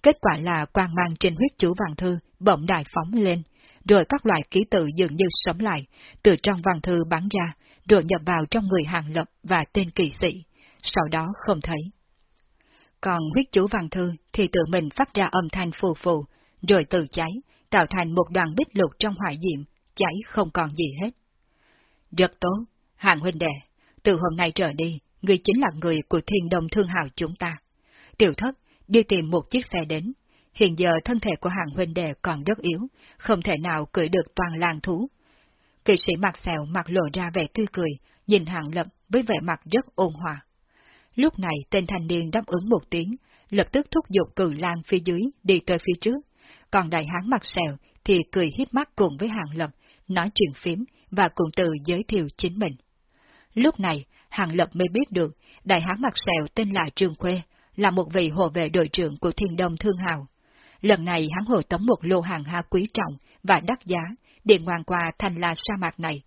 Kết quả là quang mang trên huyết chủ văn thư bỗng đại phóng lên, rồi các loại ký tự dường như sống lại, từ trong văn thư bắn ra, rồi nhập vào trong người hàng lập và tên kỳ sĩ, sau đó không thấy. Còn huyết chủ văn thư thì tự mình phát ra âm thanh phù phù, rồi tự cháy, tạo thành một đoàn bích lục trong hỏa diệm, cháy không còn gì hết. Rất tốt, hạng huynh đệ, từ hôm nay trở đi, người chính là người của thiên đồng thương hào chúng ta. Tiểu thất, đi tìm một chiếc xe đến. Hiện giờ thân thể của hạng huynh đệ còn rất yếu, không thể nào cưỡi được toàn làng thú. Kỵ sĩ mặt xèo mặt lộ ra vẻ tươi cười, nhìn hạng lập với vẻ mặt rất ôn hòa. Lúc này tên thanh niên đáp ứng một tiếng, lập tức thúc giục cử lang phía dưới đi tới phía trước, còn đại hán mặt sẹo thì cười hiếp mắt cùng với hàng lập, nói chuyện phím và cùng từ giới thiệu chính mình. Lúc này, hàng lập mới biết được đại hán mặt sẹo tên là Trương Khuê, là một vị hộ vệ đội trưởng của thiên đông thương hào. Lần này hắn hộ tống một lô hàng ha quý trọng và đắt giá để ngoan qua thành la sa mạc này.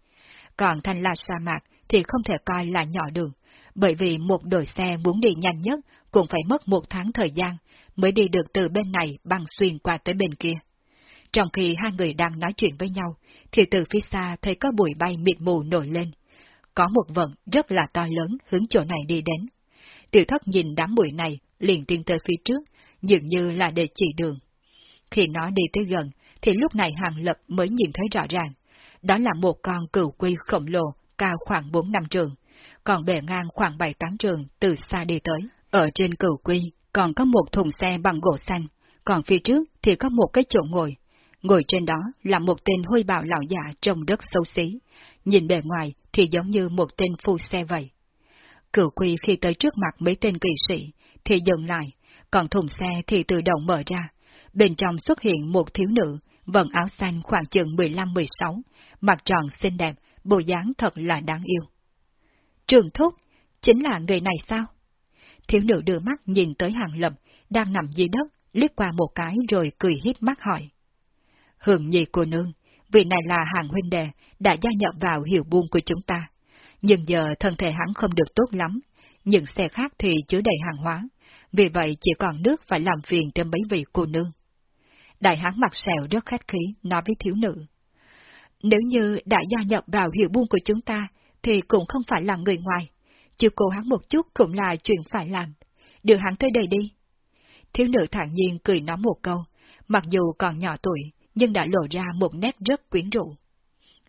Còn thành la sa mạc thì không thể coi là nhỏ đường, bởi vì một đội xe muốn đi nhanh nhất cũng phải mất một tháng thời gian mới đi được từ bên này băng xuyên qua tới bên kia. Trong khi hai người đang nói chuyện với nhau, thì từ phía xa thấy có bụi bay mịt mù nổi lên. Có một vận rất là to lớn hướng chỗ này đi đến. Tiểu thất nhìn đám bụi này, liền tiến tới phía trước, dường như là để chỉ đường. Khi nó đi tới gần, thì lúc này Hàng Lập mới nhìn thấy rõ ràng. Đó là một con cừu quy khổng lồ, cao khoảng 4 năm trường, còn bề ngang khoảng 7-8 trường từ xa đi tới. Ở trên cửu quy còn có một thùng xe bằng gỗ xanh, còn phía trước thì có một cái chỗ ngồi. Ngồi trên đó là một tên hôi bào lão già trông rất xấu xí, nhìn bề ngoài thì giống như một tên phu xe vậy. Cửu quy khi tới trước mặt mấy tên kỳ sĩ thì dừng lại, còn thùng xe thì tự động mở ra. Bên trong xuất hiện một thiếu nữ, vận áo xanh khoảng chừng 15-16, mặt tròn xinh đẹp, bộ dáng thật là đáng yêu. Trường thúc, chính là người này sao? Thiếu nữ đưa mắt nhìn tới hàng lập, đang nằm dưới đất, liếc qua một cái rồi cười hít mắt hỏi. Hưởng nhi cô nương, vị này là hàng huynh đệ, đã gia nhập vào hiệu buôn của chúng ta. Nhưng giờ thân thể hắn không được tốt lắm, những xe khác thì chứa đầy hàng hóa, vì vậy chỉ còn nước phải làm phiền thêm mấy vị cô nương. Đại hán mặt sẹo rất khách khí, nói với thiếu nữ. Nếu như đã gia nhập vào hiệu buôn của chúng ta, thì cũng không phải là người ngoài. Chưa cô hắn một chút cũng là chuyện phải làm. Đưa hắn tới đây đi. Thiếu nữ thản nhiên cười nói một câu, mặc dù còn nhỏ tuổi, nhưng đã lộ ra một nét rất quyến rũ.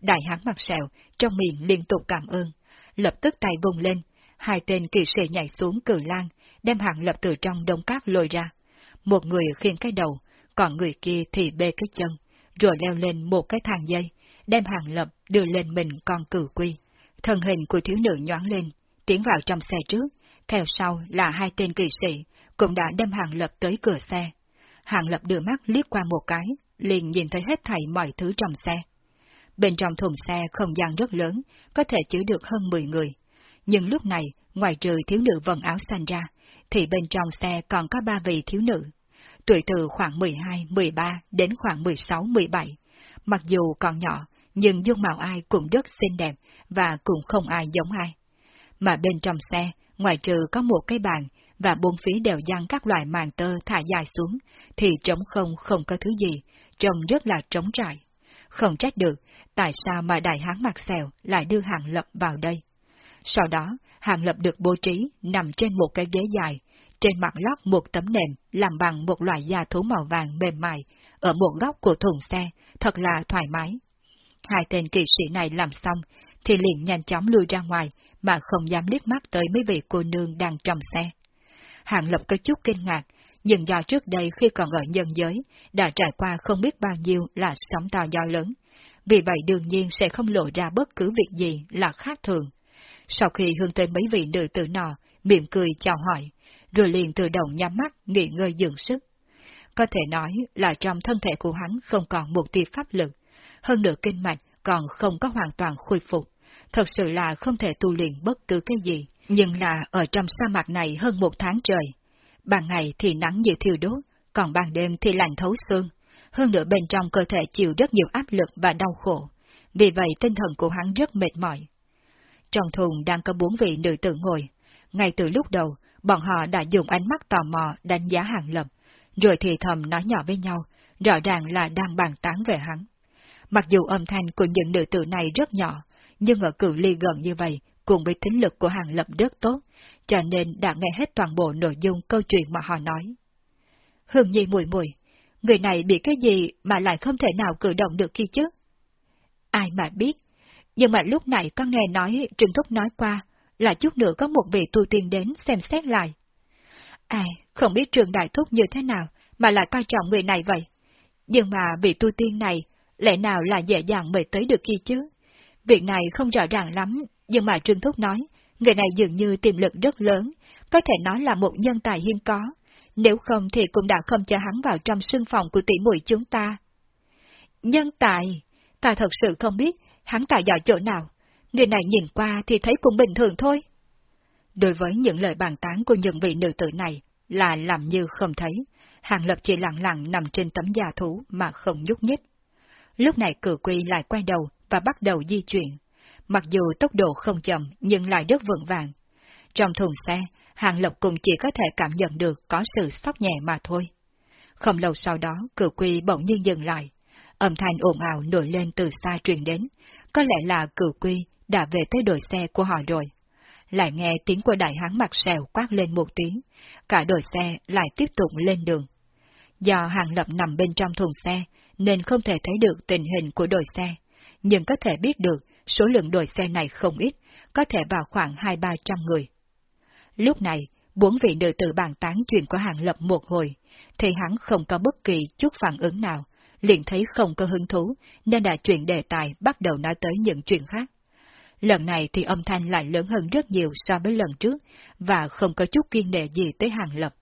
Đại hắn mặt sẹo, trong miệng liên tục cảm ơn, lập tức tay vùng lên, hai tên kỳ sĩ nhảy xuống cử lan, đem hàng lập từ trong đông cát lôi ra. Một người khiêng cái đầu, còn người kia thì bê cái chân, rồi leo lên một cái thang dây, đem hàng lập đưa lên mình con cử quy. Thân hình của thiếu nữ nhoáng lên, tiến vào trong xe trước, theo sau là hai tên kỳ sĩ, cũng đã đem hàng lập tới cửa xe. Hàng lập đưa mắt liếc qua một cái, liền nhìn thấy hết thảy mọi thứ trong xe. Bên trong thùng xe không gian rất lớn, có thể chứa được hơn 10 người. Nhưng lúc này, ngoài trừ thiếu nữ vần áo xanh ra, thì bên trong xe còn có ba vị thiếu nữ. Tuổi từ khoảng 12, 13 đến khoảng 16, 17. Mặc dù còn nhỏ, nhưng dung mạo ai cũng rất xinh đẹp và cũng không ai giống ai. Mà bên trong xe, ngoài trừ có một cái bàn và bốn phía đều dăng các loại màn tơ thả dài xuống, thì trống không không có thứ gì, trông rất là trống trải. Không trách được, tại sao mà đại hán mặt xèo lại đưa hàng lập vào đây. Sau đó, hàng lập được bố trí nằm trên một cái ghế dài, trên mặt lót một tấm nệm làm bằng một loại da thú màu vàng mềm mại, ở một góc của thùng xe, thật là thoải mái. Hai tên kỳ sĩ này làm xong, thì liền nhanh chóng lui ra ngoài, mà không dám liếc mắt tới mấy vị cô nương đang trong xe. Hạng Lập có chút kinh ngạc, nhưng do trước đây khi còn ở nhân giới, đã trải qua không biết bao nhiêu là sóng to gió lớn, vì vậy đương nhiên sẽ không lộ ra bất cứ việc gì là khác thường. Sau khi hướng tới mấy vị nữ tử nọ, mỉm cười chào hỏi, rồi liền tự động nhắm mắt nghỉ ngơi dưỡng sức. Có thể nói là trong thân thể của hắn không còn một tia pháp lực, hơn nữa kinh mạch còn không có hoàn toàn khôi phục. Thật sự là không thể tu luyện bất cứ cái gì, nhưng là ở trong sa mạc này hơn một tháng trời. Ban ngày thì nắng như thiêu đốt, còn ban đêm thì lạnh thấu xương. Hơn nữa bên trong cơ thể chịu rất nhiều áp lực và đau khổ. Vì vậy tinh thần của hắn rất mệt mỏi. Trong thùng đang có bốn vị nữ tử ngồi. Ngay từ lúc đầu, bọn họ đã dùng ánh mắt tò mò đánh giá hàng lập, rồi thì thầm nói nhỏ với nhau, rõ ràng là đang bàn tán về hắn. Mặc dù âm thanh của những nữ tử này rất nhỏ, nhưng ở cự ly gần như vậy, cùng với tính lực của hàng lập rất tốt, cho nên đã nghe hết toàn bộ nội dung câu chuyện mà họ nói. Hương Nhi mùi mùi, người này bị cái gì mà lại không thể nào cử động được khi chứ? Ai mà biết, nhưng mà lúc này con nghe nói Trương Thúc nói qua là chút nữa có một vị tu tiên đến xem xét lại. Ai, không biết trường đại thúc như thế nào mà lại coi trọng người này vậy. Nhưng mà vị tu tiên này, lẽ nào là dễ dàng mời tới được khi chứ? Việc này không rõ ràng lắm, nhưng mà Trương Thúc nói, người này dường như tiềm lực rất lớn, có thể nói là một nhân tài hiên có, nếu không thì cũng đã không cho hắn vào trong sương phòng của tỷ muội chúng ta. Nhân tài, ta thật sự không biết hắn tài giỏi chỗ nào, người này nhìn qua thì thấy cũng bình thường thôi. Đối với những lời bàn tán của những vị nữ tử này là làm như không thấy, Hàng Lập chỉ lặng lặng nằm trên tấm da thú mà không nhúc nhích. Lúc này cử quy lại quay đầu và bắt đầu di chuyển. Mặc dù tốc độ không chậm nhưng lại rất vững vàng. Trong thùng xe, Hàng lộc cũng chỉ có thể cảm nhận được có sự sóc nhẹ mà thôi. Không lâu sau đó, cử quy bỗng nhiên dừng lại. Âm thanh ồn ào nổi lên từ xa truyền đến. Có lẽ là cử quy đã về tới đội xe của họ rồi. Lại nghe tiếng của đại hán mặt sẹo quát lên một tiếng, cả đội xe lại tiếp tục lên đường. Do hàng lập nằm bên trong thùng xe, nên không thể thấy được tình hình của đội xe, nhưng có thể biết được số lượng đội xe này không ít, có thể vào khoảng hai ba trăm người. Lúc này, bốn vị nữ tử bàn tán chuyện của hàng lập một hồi, thì hắn không có bất kỳ chút phản ứng nào, liền thấy không có hứng thú, nên đã chuyển đề tài bắt đầu nói tới những chuyện khác. Lần này thì âm thanh lại lớn hơn rất nhiều so với lần trước, và không có chút kiên đề gì tới hàng lập.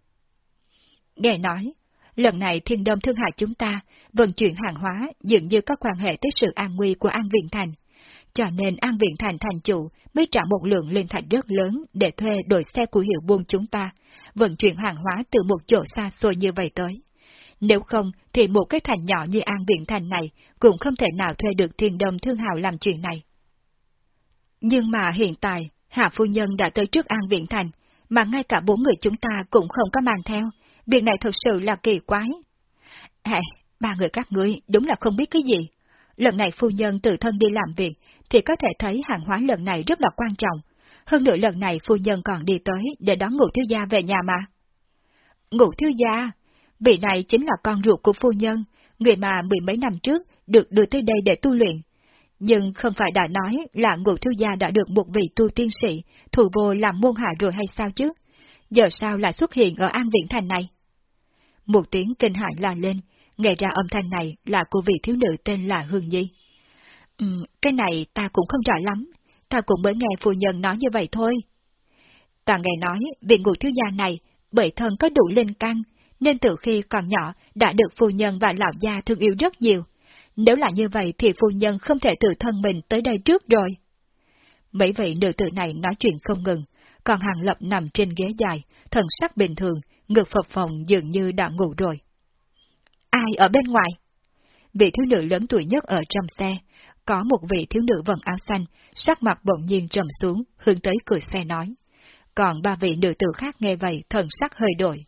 Nghe nói, lần này thiên đông thương hại chúng ta, vận chuyển hàng hóa dường như có quan hệ tới sự an nguy của An Viện Thành. Cho nên An Viện Thành thành chủ mới trả một lượng linh thạch rất lớn để thuê đội xe của hiệu buôn chúng ta, vận chuyển hàng hóa từ một chỗ xa xôi như vậy tới. Nếu không, thì một cái thành nhỏ như An Viện Thành này cũng không thể nào thuê được thiên đông thương hào làm chuyện này. Nhưng mà hiện tại, Hạ Phu Nhân đã tới trước An Viện Thành, mà ngay cả bốn người chúng ta cũng không có mang theo. Việc này thật sự là kỳ quái. Hề, ba người các ngươi đúng là không biết cái gì. Lần này Phu Nhân tự thân đi làm việc, thì có thể thấy hàng hóa lần này rất là quan trọng. Hơn nữa lần này Phu Nhân còn đi tới để đón ngụ thiếu gia về nhà mà. Ngụ thiếu gia? Vị này chính là con ruột của Phu Nhân, người mà mười mấy năm trước được đưa tới đây để tu luyện nhưng không phải đã nói là ngụ thiếu gia đã được một vị tu tiên sĩ thủ vô làm môn hạ rồi hay sao chứ? Giờ sao lại xuất hiện ở An Viễn Thành này? Một tiếng kinh hãi la lên, nghe ra âm thanh này là của vị thiếu nữ tên là Hương Nhi. Ừ, cái này ta cũng không rõ lắm, ta cũng mới nghe phu nhân nói như vậy thôi. Ta nghe nói vị ngụ thiếu gia này bởi thân có đủ linh căn, nên từ khi còn nhỏ đã được phu nhân và lão gia thương yêu rất nhiều. Nếu là như vậy thì phu nhân không thể tự thân mình tới đây trước rồi. Mấy vị nữ tử này nói chuyện không ngừng, còn Hàng Lập nằm trên ghế dài, thần sắc bình thường, ngực phập phòng dường như đã ngủ rồi. Ai ở bên ngoài? Vị thiếu nữ lớn tuổi nhất ở trong xe, có một vị thiếu nữ vần áo xanh, sắc mặt bỗng nhiên trầm xuống, hướng tới cửa xe nói. Còn ba vị nữ tử khác nghe vậy thần sắc hơi đổi.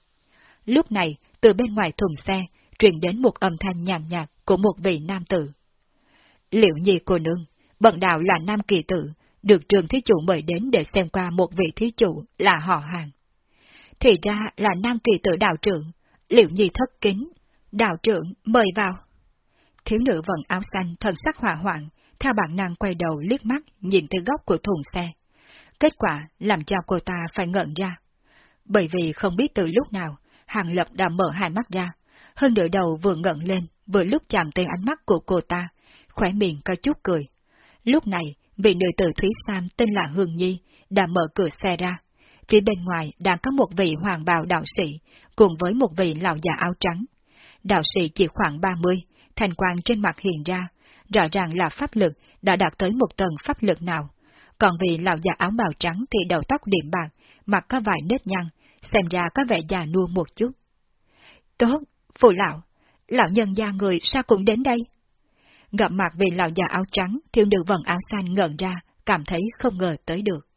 Lúc này, từ bên ngoài thùng xe, truyền đến một âm thanh nhàn nhạt của một vị nam tử. Liệu nhi cô nương, bận đạo là nam kỳ tử, được trường thí chủ mời đến để xem qua một vị thí chủ là họ hàng. Thì ra là nam kỳ tử đạo trưởng, liệu nhi thất kính, đạo trưởng mời vào. Thiếu nữ vận áo xanh thần sắc hỏa hoạn, theo bản năng quay đầu liếc mắt nhìn từ góc của thùng xe. Kết quả làm cho cô ta phải ngẩn ra. Bởi vì không biết từ lúc nào, Hàng Lập đã mở hai mắt ra, hơn nửa đầu vừa ngẩng lên, vừa lúc chạm tới ánh mắt của cô ta, khỏe miệng có chút cười. Lúc này, vị nữ tử Thúy Sam tên là Hương Nhi đã mở cửa xe ra. Phía bên ngoài đang có một vị hoàng bào đạo sĩ, cùng với một vị lão già áo trắng. Đạo sĩ chỉ khoảng 30, thành quang trên mặt hiện ra, rõ ràng là pháp lực đã đạt tới một tầng pháp lực nào. Còn vị lão già áo bào trắng thì đầu tóc điểm bạc, mặt có vài nếp nhăn, xem ra có vẻ già nua một chút. Tốt, phụ lão, lão nhân gia người sao cũng đến đây? Gặp mặt vị lão già áo trắng, thiếu nữ vần áo xanh ngẩn ra, cảm thấy không ngờ tới được.